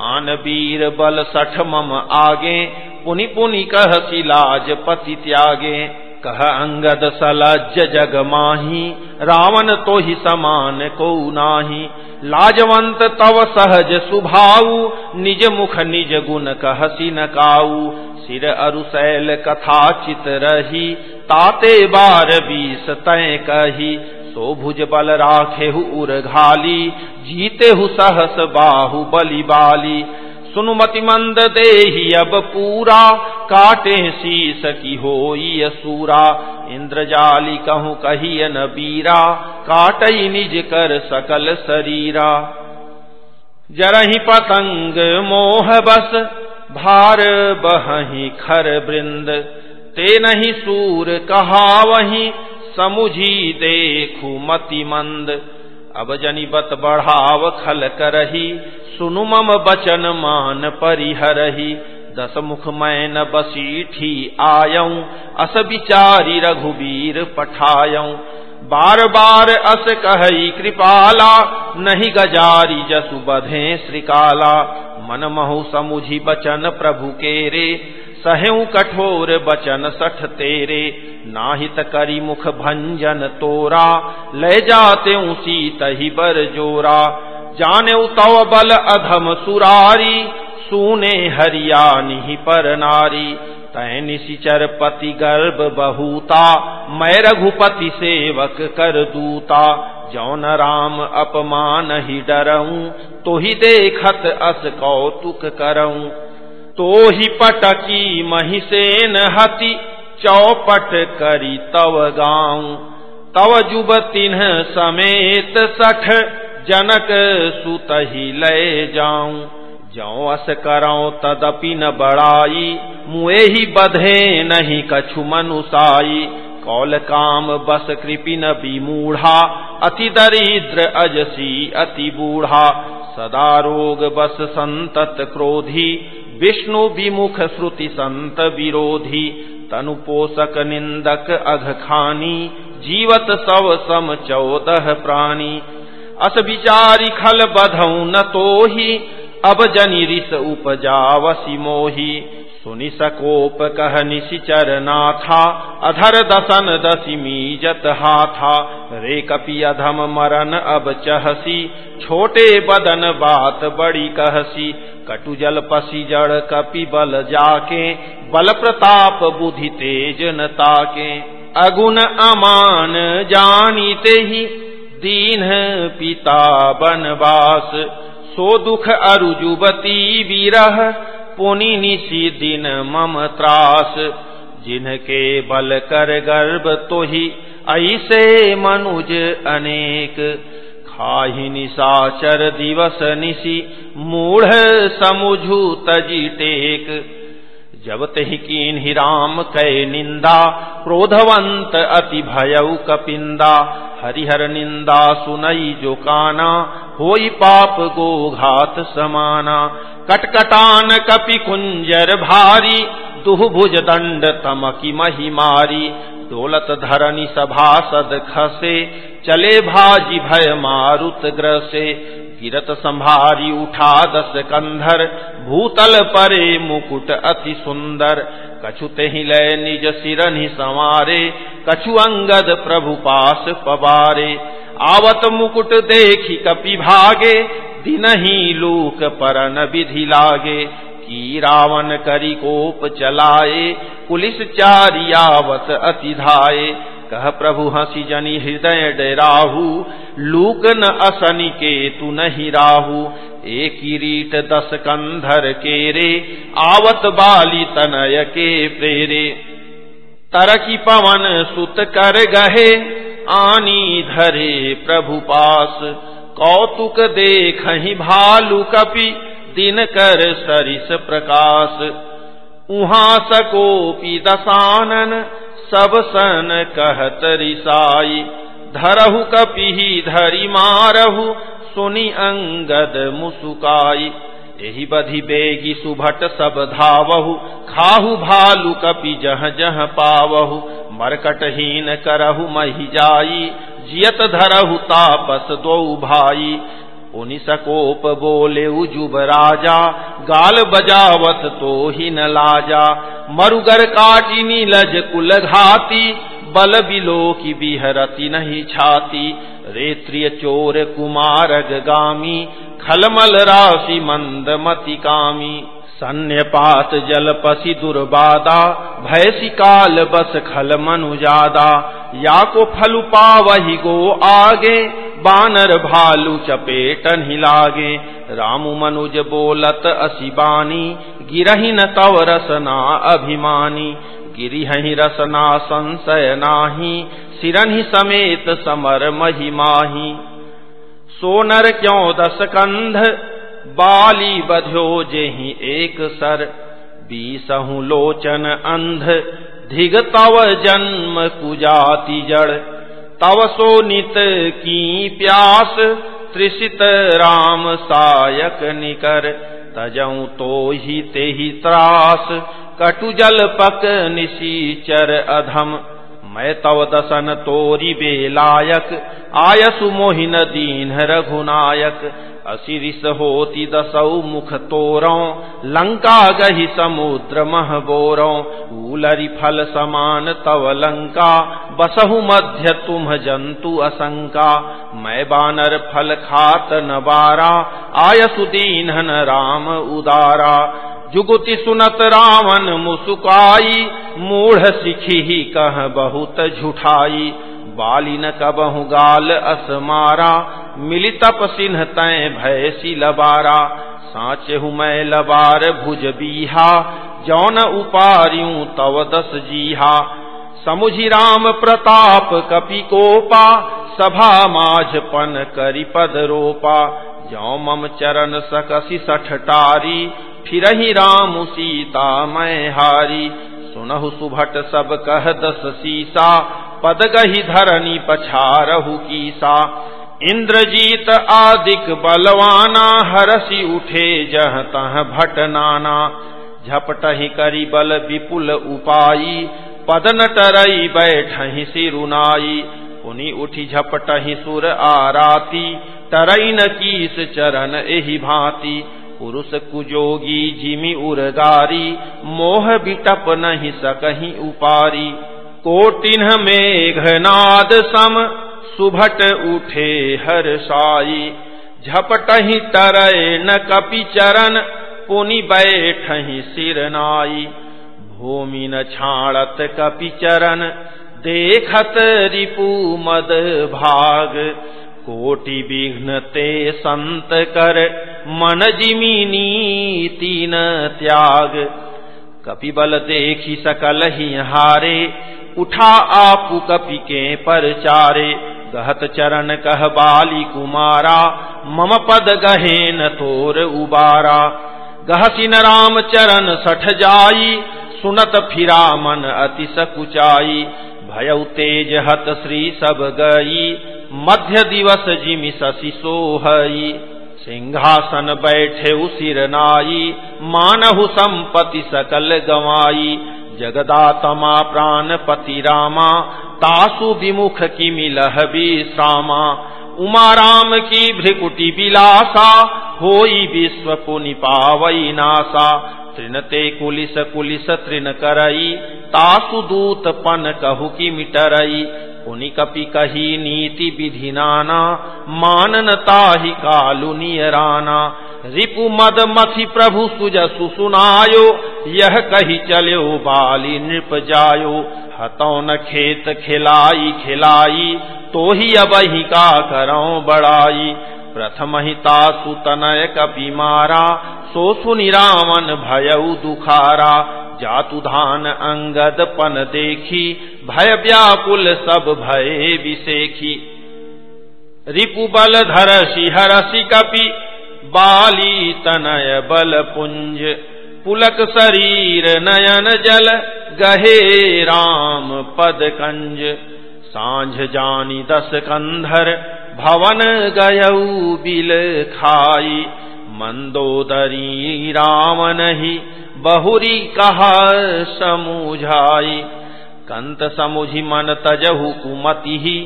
आन वीर बल सठ मम आगे, पुनि पुनि कह सिलाज पति त्यागे। कह अंगद सलज जग माही, रावण तो ही समान को नाही। लाजवंत तव सहज सुभाऊ, निज मुख निज गुण कहसी न काऊ। सिर अरुशैल कथा चित रही, ताते बार बीस तय कही। सो भुज बल राखे उर घाली जीते हु सहस बाहु बलि बाली। सुनुमति मंद दे अब पूरा, काटे शीस की हो सूरा इंद्रजाली कहूँ कही न बीरा, काटई निज कर सकल शरीरा। जरही पतंग मोह बस, भार बही खर वृंद। ते नहीं सूर कहा वही समुझी देखू मति मंद। अब जनिबत बढ़ाव खल करही, सुनु मम बचन मान परिहरही। दस मुख मैन बसीठी आयऊ, अस विचारी रघुबीर पठायऊ। बार बार अस कही कृपाला, नहीं गजारी जसु बधे श्रीकाला। मन महु समुझी बचन प्रभु के रे सहऊ कठोर बचन सठ तेरे, नाहित करी मुख भंजन तोरा। ले जाते सीत ही बर जोरा। जाने तव बल अधम सुरारी, सूने निहि पर नारी। तय निशिचर पति गर्भ बहुता, मैं रघुपति सेवक कर दूता। जौन राम अपमान ही डरऊं तो ही देखत अस कौतुक करऊं। तो ही पटकी महिसेन हति, चौपट करी तव गाँव। तव जुब तिन्ह समेत सठ जनक सुत ही लय जाऊँ। जौ अस करो तदपि न बड़ाई मुए ही बधे नहीं कछु मनुसाई। कौल काम बस कृपिन विमूढ़ा अति दरिद्र अजसी, अति बूढ़ा। सदा रोग बस संतत क्रोधी। विष्णु विमुख श्रुति संत विरोधी। तनु पोषक निंदक अघ खानी। जीवत सव सम चौदह प्राणी। अस विचारी खल बधौ न तो ही अब जनि रिस उपजावसी मोही। सुनि सकोप कह निशिचर नाथा अधर दसन दसिमी जत हाथा रे कपि अधम मरन अब चहसी छोटे बदन बात बड़ी कहसी कटु जल पसी जड़ कपि बल जाके बल प्रताप बुधि तेज ताके। अगुण अमान जानीते ही, दीन पिता बनवास। सो दुख अरु जुबती विरह पुनि निशी दिन मम त्रास। जिनके बल कर गर्भ तो ही ऐसे मनुज अनेक। खाही निशाचर दिवस निशी, मूढ़ समुझू तजी टेक। जब तही कीन ही राम कै निंदा, क्रोधवंत अति भयउ कपिंदा। हरिहर निंदा सुनई जो काना, होई पाप गो घात समाना। कटकटान कपि कुंजर भारी, दुहभुज दंड तमकी महिमारी दौलत धरनी सभासद खसे, चले भाजी भय मारुत ग्रसे। गिरत संभारी उठा दस कंधर, भूतल परे मुकुट अति सुंदर। कछु ही लय निज सिरनि संवारे, कछु अंगद प्रभु पास पवारे। आवत मुकुट देखी कपि भागे दिन ही लोक परन विधि लागे। की रावण करी कोप चलाए, पुलिस चारियावत अति धाये कह, प्रभु हसी जनी हृदय डराहू, लूक न असनि के तु नहीं राहू। एक रीट दस कंधर के रे आवत बाली तनय के प्रेरे। तरकी पवन सुत कर गहे, आनी धरे प्रभु पास। कौतुक देख भालू कपि, दिन कर सरिस प्रकाश। उहा सकोपी दसानन सब सन कहत रिसाई। धरहु कपिही धरी मारहु, सुनि अंगद मुसुकाई। यही बधि बेगी सुभट सब धावहु, खाहु भालु कपि जह जह पावहु। मरकटहीन करहु मही जाई, जियत धरहु तापस दो भाई। उनि सकोप बोले उजुब राजा गाल बजावत तो ही न लाजा। मरुगर काटी नीलज कुल घाती, बल बिलो की बिहरती नहीं छाती। रेत्रिय चोर कुमारग गामी, खलमल राशि मंद मति कामी। सन्यपात जल पसी दुर्बादा भैसी काल बस खल मनुजादा। या को फलु पावही गो आगे बानर भालू चपेटन लागे। रामु मनुज बोलत असिबानी गिरही न तव रसना अभिमानी। गिरिहि रसना संशय नाही सिरहि समेत समर महिमाही सोनर क्यों दस कंध बाली बध्यो जेहि एक सर। बीसहु लोचन अंध, धिग तव जन्म कुजाति जड़। तव सो नित की प्यास, त्रिषित राम सायक निकर। तजऊ तो ही ते ही त्रास, कटु जल पक निशीचर अधम। मैं तव दसन तोरी बेलायक, आयसु मोहिन दीन रघुनायक। असिरिस होती दसौ मुख तोरों, लंका गही समुद्र मह बोरों। उलरी फल समान तव लंका, बसहु मध्य तुम जंतु असंका। मैं बानर फल खात नबारा आयसु दीन राम उदारा। जुगुति सुनत रावण मुसुकाई, मूढ़ सिखी ही कह बहुत झुठाई। बालिन कबहु गाल असमारा मिली तप सिन्ह तय भय लबारा साचे हूँ मैं लबार भुज बीहा, जौन उपारियूं तव दस जीहा। समुझी राम प्रताप कपि कोपा, सभा माझ पन करी पद रोपा। जौ मम चरण सकसी सठटारी फिर ही राम सीता, मैं हारी। सुनहु सुभट सब कह दस सीसा, पद गही धरनी पछारहु कीसा। इंद्रजीत आदिक बलवाना, हरसी उठे जह तह भट नाना। झपटही करी बल विपुल उपाई पद न टरई बैठही सिरुनाई पुनि उठी झपटही सुर आराती तरई न कीस चरण एहि भांति। पुरुष कुजोगी जिमि उरगारी मोह बिटप नहीं सकही उपारी। कोटिन मेघनाद सम, सुभट उठे हर साई। झपटही तरय न कपि चरण, पुनि बैठही सिरनाई भूमि न छाड़त कपि चरण, देखत रिपु मद भाग। कोटि विघ्न ते संत कर, मन जिमी जिमिनी तीन त्याग। कपि बल देखी सकल ही हारे, उठा आपु कपि के पर चारे। गहत चरण कह बाली कुमारा, मम पद गहे न तोर उबारा। गहसिन राम चरण सठ जाई, सुनत फिरा मन अति सकुचाई भय तेज हत श्री सब गई मध्य दिवस जिमि शशि सोहई सिंहासन बैठे सिर नाई मानहु संपति सकल गवाई जगदातमा प्राण पति रामा। तासु विमुख की मिलह विश्रामा। उमा राम की भ्रिकुटी बिलासा होई विश्व पुनि पावई नासा। तृणते कुलिस कुलिस तृण करई तासु दूत पन कहु की मिटरई पुनि कपि कही नीति विधि नाना मानन ताहि कालु नियराना रिपु मद मथि प्रभु सुज सुनायो यह कही चलो बाली नृप जायो हतौ न खेत खिलाई खिलाई तो ही अब ही का करो बड़ाई। प्रथम ही तासु तनय कपि मारा, सो सुनि रामन भयउ दुखारा। जातु धान अंगद पन देखी भय व्याकुल सब भय विशेखी रिपु बल धर हरसी कपि बाली तनय बल पुंज पुलक शरीर नयन जल, गहे राम पद कंज साँझ जानी दस कंधर, भवन गयऊ बिल खाई। मंदोदरी राम नहीं बहुरी कहा समुझाई। कंत समुझि मन तजहु कुमति ही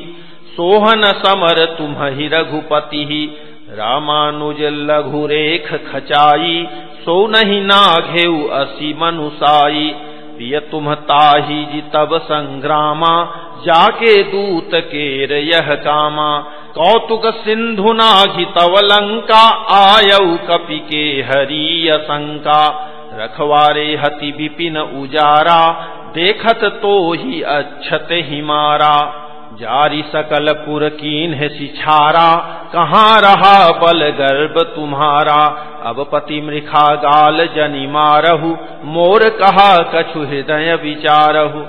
सोहन समर तुम ही रघुपति ही रामानुज लघु रेख खचाई, सो नहीं नाघेऊ असी मनुसाई। प्रिय तुम ताही जी तब संग्रामा, जाके दूत केर यह कामा। कौतुक सिंधु नाघि तव लंका आयऊ कपि के हरिय शंका। रखवारे हति विपिन उजारा देखत तो ही अच्छत ही मारा जारी सकल पुर है सिछारा। कहाँ रहा बल गर्भ तुम्हारा? अब पति मृखा गाल जनि मारहु। मोर कहा कछु हृदय विचारहु।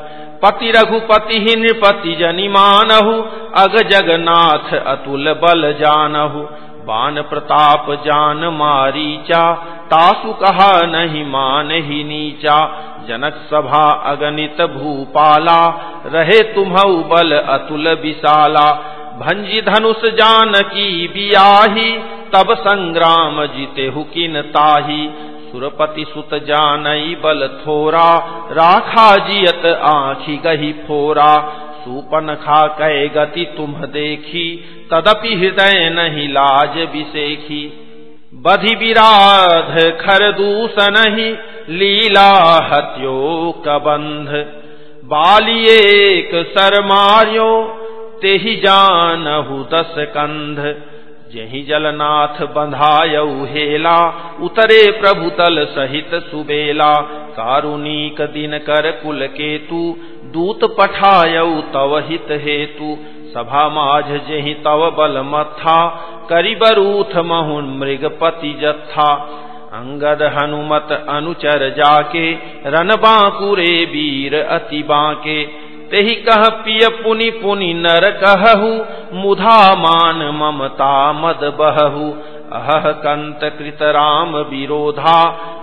पति रघुपति ही नृपति जनि मानहु। अग जगनाथ अतुल बल जानहु। बान प्रताप जान मारीचा तासु कहा नहीं मान ही नीचा। जनक सभा अगणित भूपाला, रहे तुम्हु बल अतुल विशाला। भंजी धनुष जान की बियाही, तब संग्राम जीते हुकिन ताही। सुरपति सुत जानई बल थोरा, राखा जियत आखी गही फोरा। सूपन खा कै गति तुम देखी, तदपि हृदय नहीं लाज विशेखी बधि विराध खर दूषण ही लीला हत्यो कबंध। बालिएक सर मार्यो, तेहि जानहु दस कंध। जही जलनाथ बंधायऊ हेला, उतरे प्रभु तल सहित सुबेला। कारुणिक दिन कर कुल केतु, दूत पठायऊ तव हित हेतु। सभा माझ जही तव बल मथा करिबरूथ महुन मृगपति जत्था। अंगद हनुमत अनुचर जाके, रन बांकुरे वीर अति बांके। तेहि कह पिय पुनि पुनि नर कहु, मुधा मान ममता मद बहु। अह कंत कृत राम विरोधा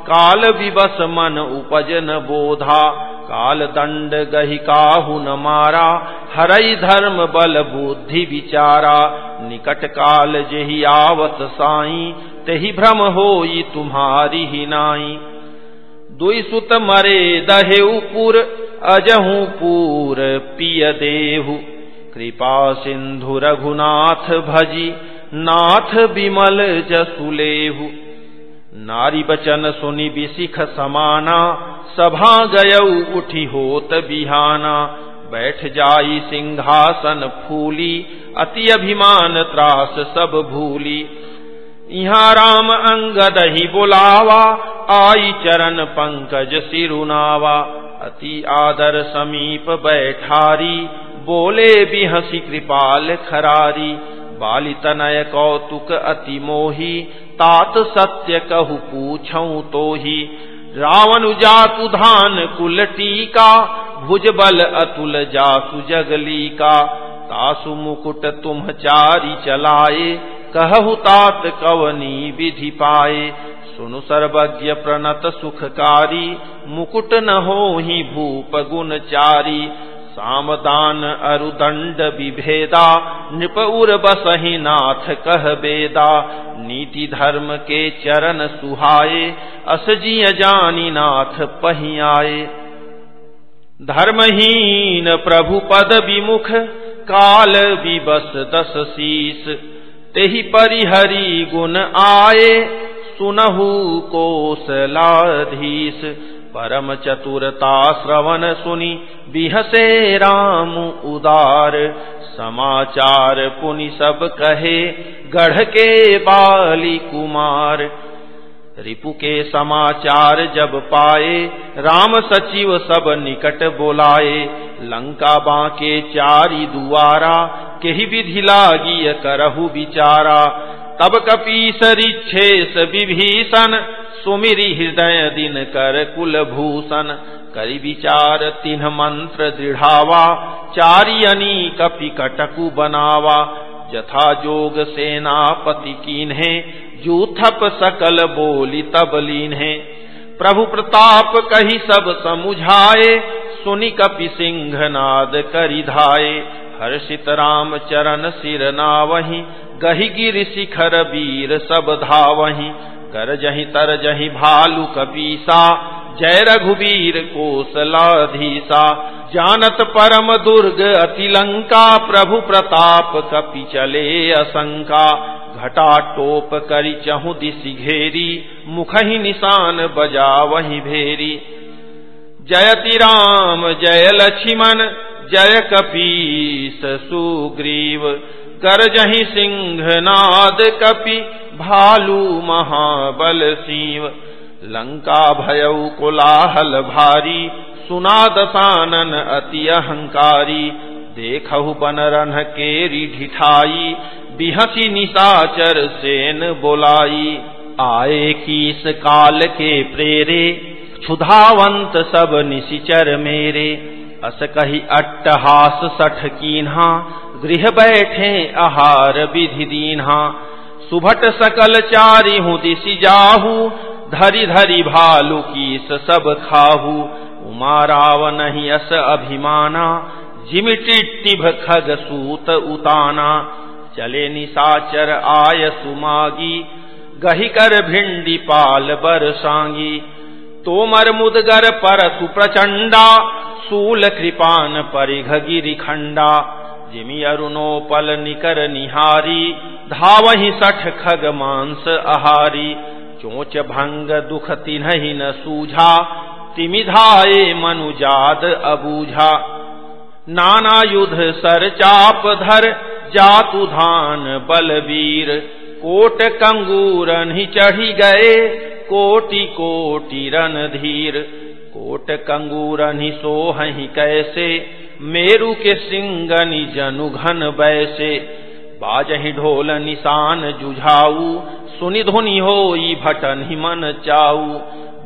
काल विवस मन उपजन बोधा। काल दंड गहि काहू न मारा हरई धर्म बल बुद्धि विचारा। निकट काल जेहि आवत साई, तेहि भ्रम होई तुम्हारी ही नाई। दुई सुत मरे दहेपुर अजहू पूर पिय देहु। कृपा सिंधु रघुनाथ भजी नाथ बिमल जसुलेहु। नारी बचन सुनि बिसिख समाना, सभा गय उठी होत बिहाना। बैठ जाई सिंहासन फूली, अति अभिमान त्रास सब भूली। यहाँ राम अंगद ही बुलावा, आई चरण पंकज सिरुनावा। अति आदर समीप बैठारी, बोले भी हसी कृपाल खरारी। बाली तनय कौतुक अति मोही तात सत्य कहु पूछऊ तो ही रावण जातु धान कुल टीका भुज बल अतुल जासु जगली का तासु मुकुट तुम चारी चलाए, कहु तात कवनी विधि पाए। सुनु सर्वज्ञ प्रणत सुखकारी, मुकुट न हो ही भूप गुण चारी। सामदान अरुदंड विभेदा नृप उर बसही नाथ कह बेदा। नीति धर्म के चरण सुहाए असजिय जानी नाथ पही आए धर्महीन प्रभु पद विमुख, काल विबस दस शीस। तेहि परिहरी गुण आए, सुनहु कोसलाधीश परम चतुरता श्रवण सुनि, बिहसे राम उदार। समाचार पुनि सब कहे, गढ़ के बाली कुमार। रिपु के समाचार जब पाए, राम सचिव सब निकट बोलाए। लंका बाके चारी दुआरा के विधि लागी करहु विचारा तब कपी कपीसरिच्छेस विभीषण सुमिरी हृदय दिन कर कुल भूषण करि विचार तिन्ह मंत्र दृढ़ावा, चारी अनी कपि कटकु बनावा। जथा जोग सेनापति कीन्हे, जूथप सकल बोली तब लीन्हे। प्रभु प्रताप कही सब समुझाए, सुनि कपि सिंह नाद करिधाये हर्षित राम चरण सिर नावही गही गिर शिखर वीर सब धावही। कर जही तर जही भालू कपीसा जय रघुवीर कोसलाधीसा। जानत परम दुर्ग अति लंका प्रभु प्रताप कपि चले असंका। घटा टोप करी चहु दिशि घेरी मुख ही निशान बजा वही भेरी। जयति राम, जय लक्ष्मण जय कपीस सुग्रीव, कर जही सिंह नाद कपि, भालू महाबल सीव। लंका भयऊ कोलाहल भारी, सुना दसानन अति अहंकारी। देखहु बनरन केरी ढिठाई, बिहसी निशाचर सेन बोलाई। आए किस काल के प्रेरे, क्षुधावंत सब निशिचर मेरे। अस कही अट्टहास सठ कीन्हा, गृह बैठे आहार विधि दीन्हा। सुभट सकल चारी हूँ दिशि जाहू, धरी धरी भालू की सब खाहू। उमा रावण अस अभिमाना जिमिटिभ खग सूत उताना। चले निशाचर आय सुमागी गही कर भिंडी पाल बर सांगी। तोमर मुदगर पर सुप्रचंडा, सूल कृपान परिघ खंडा। जिमि अरुणोपल निकर निहारी, धावही सठ खग मांस आहारी चोच भंग दुख तिन्हि न सूझा तिमिधाए मनुजाद अबूझा। नाना युद्ध सर चाप धर, जातु धान बलवीर कोट कंगूरन ही चढ़ी गए कोटि कोटि रणधीर, कोट कंगूरनि सोहि कैसे, मेरु के सिंगनि जनु घन बैसे। बाजहि ढोल निशान जुझाऊ, सुनि धुनि हो भटन ही मन चाऊ।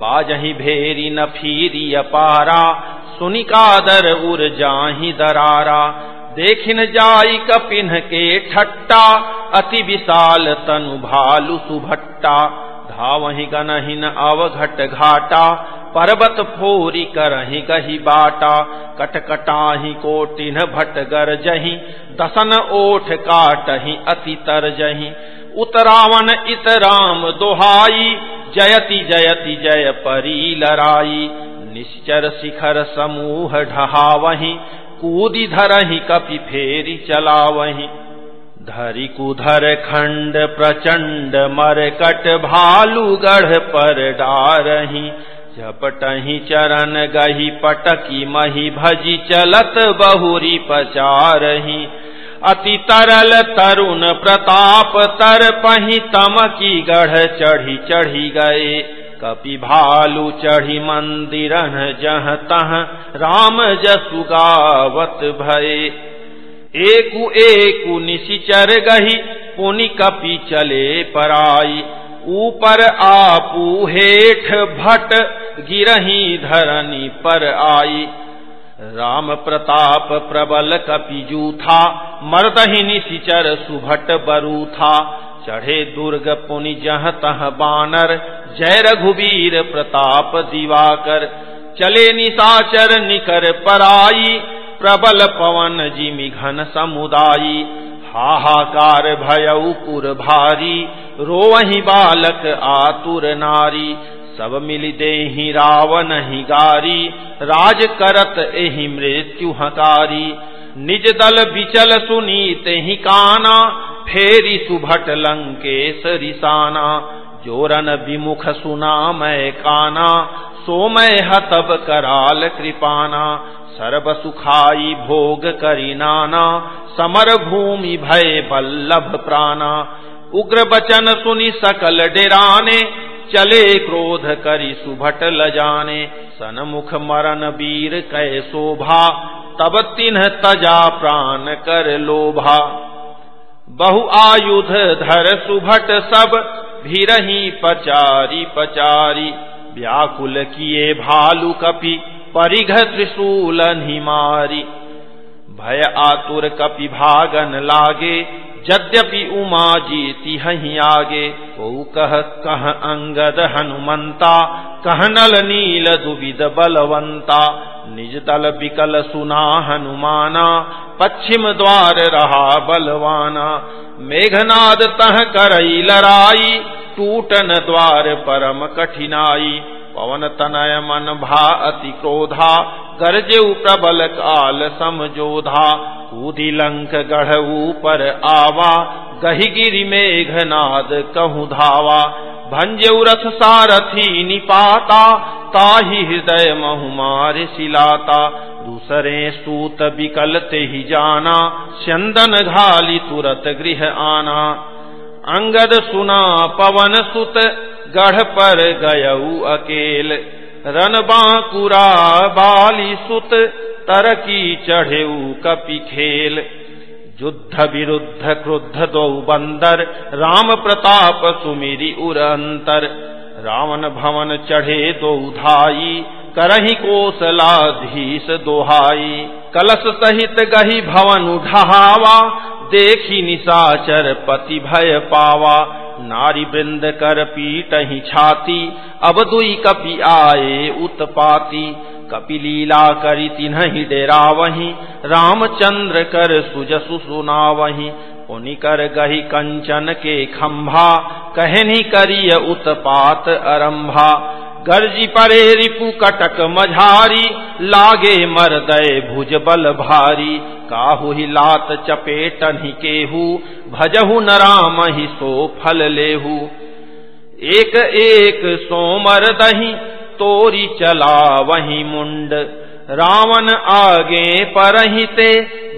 बाजहि भेरी न फीरी अपारा, सुनि कादर उर जाहि दरारा। देखिन जाई कपिन के ठट्टा, अति विशाल तनु भालु सुभट्टा। धावहि गनहिन अवघट घाटा, पर्वत फोरी करही गही बाटा, कटकटाही कोटिन भट गर जही दसन ओठ काटही अति तर जही उतरावन इत राम दोहाई, जयति जयति जय परी लराई निश्चर शिखर समूह ढहा वही कूदी धरही कपि फेरी चला वही धरि कुधर खंड प्रचंड मरकट भालू गढ़ पर डारही झपटही चरण गही पटकी मही भजी चलत बहुरी पचारही। अति तरल तरुण प्रताप तर पही तमकी गढ़ चढ़ी चढ़ी गए। कपि भालू चढ़ी मंदिरन जह तह राम जसुगावत भये एकु एकु निशिचर गही, पुनि कपि चले पराई। ऊपर आपू हेठ भट, गिरही धरनी पर आई। राम प्रताप प्रबल कपि जूथा, मर्दही निशिचर सुभट बरू था चढ़े दुर्ग पुनि जह तह बानर, जय रघुवीर प्रताप दिवाकर। चले निशाचर निकर पराई प्रबल पवन जिमि घन समुदायी, हाहाकार भयऊ पुर भारी, रोवही बालक आतुर नारी, सब मिल दे रावण ही गारी, राज करत एहि मृत्यु हकारी। निज दल बिचल सुनीत ही काना, फेरी सुभट लंकेश रिसाना जोरन विमुख सुना मैं काना सोमय हतब कराल कृपाना। सर्व सुखाई भोग करी नाना समर भूमि भय बल्लभ प्राणा। उग्र बचन सुनि सकल डेराने, चले क्रोध करी सुभट लजाने। सनमुख मरण वीर कै शोभा, तब तिन्ह तजा प्राण कर लोभा। बहु आयुध धर सुभट सब, भीरही पचारी पचारी। व्याकुल किए भालू कपि परिघ त्रिशूल निमारी भय आतुर कपि भागन लागे, यद्यपि उमा जीति हही आगे। ओ कह कह अंगद हनुमंता, कह नल नील दुविद बलवंता। निज दल बिकल सुना हनुमाना, पश्चिम द्वार रहा बलवाना। मेघनाद तह करई लराई टूटन द्वार परम कठिनाई। पवन तनय मन भा अति क्रोधा, गरजे प्रबल काल समझोधा कूदी लंक गढ़ ऊपर आवा गही गिरी मेघनाद कहू धावा। भंजऊ रथ सारथी निपाता, ताही हृदय महुमार सिलाता। दूसरे सूत बिकलते ही जाना चंदन घाली तुरत गृह आना। अंगद सुना पवन सुत गढ़ पर गयऊ अकेल। रन बांकुरा बाली सुत तरकी चढ़ेऊ कपि खेल। युद्ध विरुद्ध क्रुद्ध दो बंदर, राम प्रताप सुमिरी उरंतर रावण भवन चढ़े दो धाई, करही कोसलाधीश दोहाई। कलश सहित गही भवन उठावा देखी निशाचर पति भय पावा। नारी वृंद कर पीट ही छाती, अब दुई कपि आए उत्पाती। कपि लीला करी तिन्ह डेरा वही रामचंद्र कर सुजसु सुना वही उनि कर गही कंचन के खंभा कहनी करिय उत्पात अरंभा। गर्जी परे रिपु कटक मझारी, लागे मरदय भुज बल भारी। काहु ही लात चपेटन ही केहू, भजहु न राम ही सो फल लेहू। एक एक सोमर दही तोरी चला वही मुंड। रावण आगे परहिते,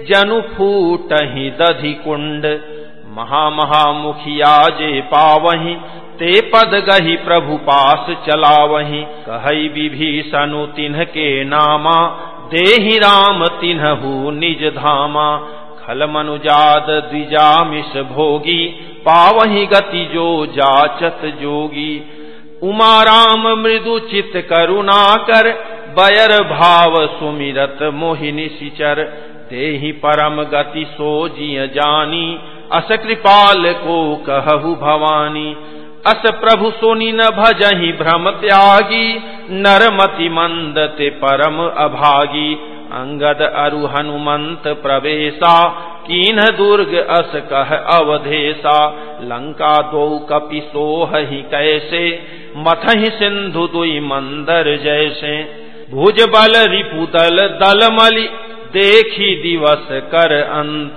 जनु फूट ही दधि कुंड महा महामुखिया जे पावही ते पद गही प्रभु पास चला वही कही विभीषणु तिन्ह के नामा। दे राम तिन्हु निज धामा। खल मनुजाद द्विजामिष भोगी। पावही गति जो जाचत जोगी। उमा राम मृदु चित करुणा कर। बयर भाव सुमिरत मोहिनी सिचर देहि परम गति सो जिय जानी। अस कृपाल को कहु भवानी। अस प्रभु सोनी न भजही भ्रम त्यागी, नरमति मंदते परम अभागी। अंगद अरु हनुमंत प्रवेशा, कीन दुर्ग अस कह अवधेशा। लंका दो कपि सोह कैसे, मथहि सिंधु दुई मंदर जैसे। भुज बल रिपुदल दल मलि, देखी दिवस कर अंत।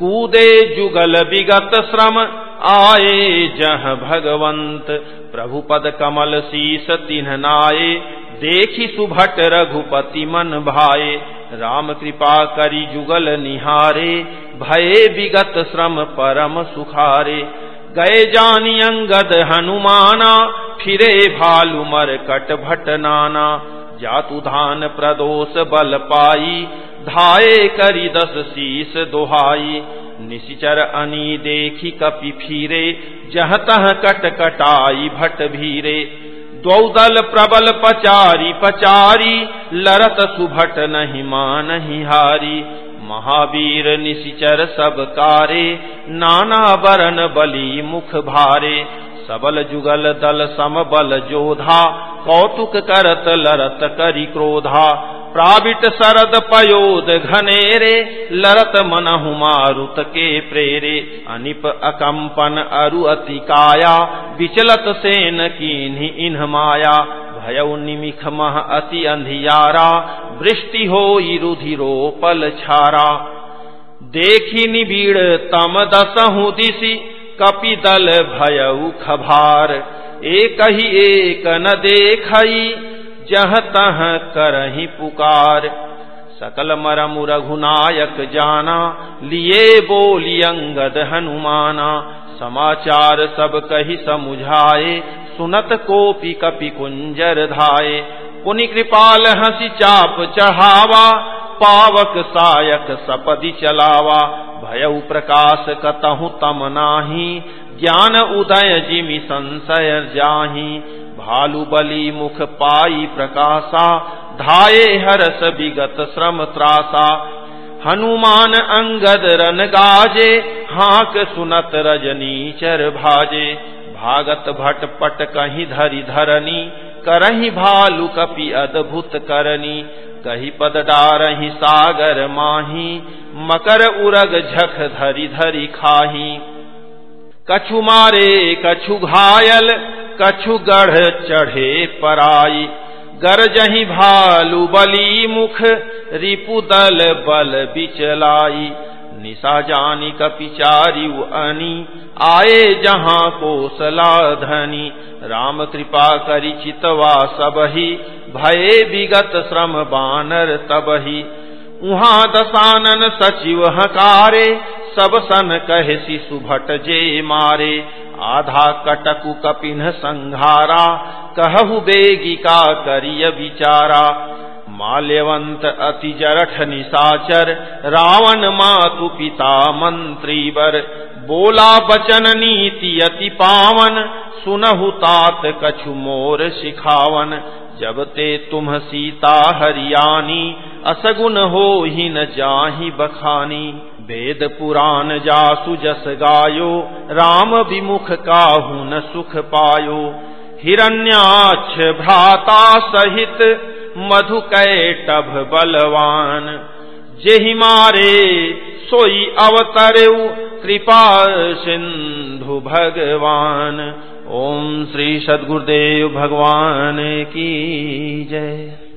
कूदे जुगल विगत श्रम आए जह भगवंत। प्रभु पद कमल शीस तिन्ह नाये। देखी सुभट रघुपति मन भाए राम कृपा करी जुगल निहारे। भये विगत श्रम परम सुखारे। गए जानी अंगद हनुमाना। फिरे भालू मर कट भट नाना। जातु धान प्रदोष बल पाई। धाये करी दस शीस दोहाई। निशिचर अनी देखी कपि फिरे, जह तह कट कटाई भट भीरे। द्वौदल प्रबल पचारी पचारी, लरत सुभट नहीं मान हारी। महावीर निशिचर सब कारे, नाना बरन बली मुख भारे। सबल जुगल दल सम बल जोधा, कौतुक करत लरत करी क्रोधा। प्राविट सरद पयोद घनेरे, लरत मनहु मारुत के प्रेरे। अनिप अकंपन अरु अति काया, विचलत सेन कीन्हि इन्ह माया। भयउ निमिख मह अति अंधियारा, वृष्टि हो रुधिरो पल छारा। देखी निबीड़ तम दसहु दिशी कपि दल भयउ खभार। एक ही एक न देखई जह तह करही पुकार। सकल मरम रघुनायक जाना, लिए बोली अंगद हनुमाना। समाचार सब कही समुझाए, सुनत कोपी कपि कुंजर धाये पुनि कृपाल हसी चाप चढ़ावा, पावक सायक सपदि चलावा। भय प्रकाश कतहु तम नाही, ज्ञान उदय जिमि संशय जाही। भालु बली मुख पाई प्रकाशा, धाये हरस विगत श्रम त्रासा। हनुमान अंगद रन गाजे, हाक सुनत रजनी चर भाजे। भागत भट पट कहीं धरि धरनी, करही भालु कपि अद्भुत करनी। कही पद डारही सागर माही, मकर उरग झख धरी धरी खाही। कछु मारे, कछु घायल कछु गढ़ चढ़े पराई, गरजही भालू बली मुख रिपुदल बल बिचलाई। निशा जानी कपिचारी अनी, आए जहाँ को धनी। राम कृपा करी चितवा सबही, भये विगत श्रम बानर तबही। उहाँ दसानन सचिव हकारे, सब सन कहे सुभट जे मारे। आधा कटकु कपिन संघारा, कहु बेगिका करिय विचारा। माल्यवंत अति जरठ निशाचर, रावण मातु पिता मंत्री बर बोला बचन नीति अति पावन, सुनहु तात कछु मोर सिखावन। जब ते तुम सीता हरियाणी असगुन हो ही न जाही बखानी। वेद पुराण जासु जस गायो, राम विमुख काहू न सुख पायो। हिरण्याक्ष भ्राता सहित मधु कैटभ बलवान। जेहि मारे सोई अवतरऊ कृपा सिंधु भगवान। ओम श्री सदगुरुदेव भगवान की जय।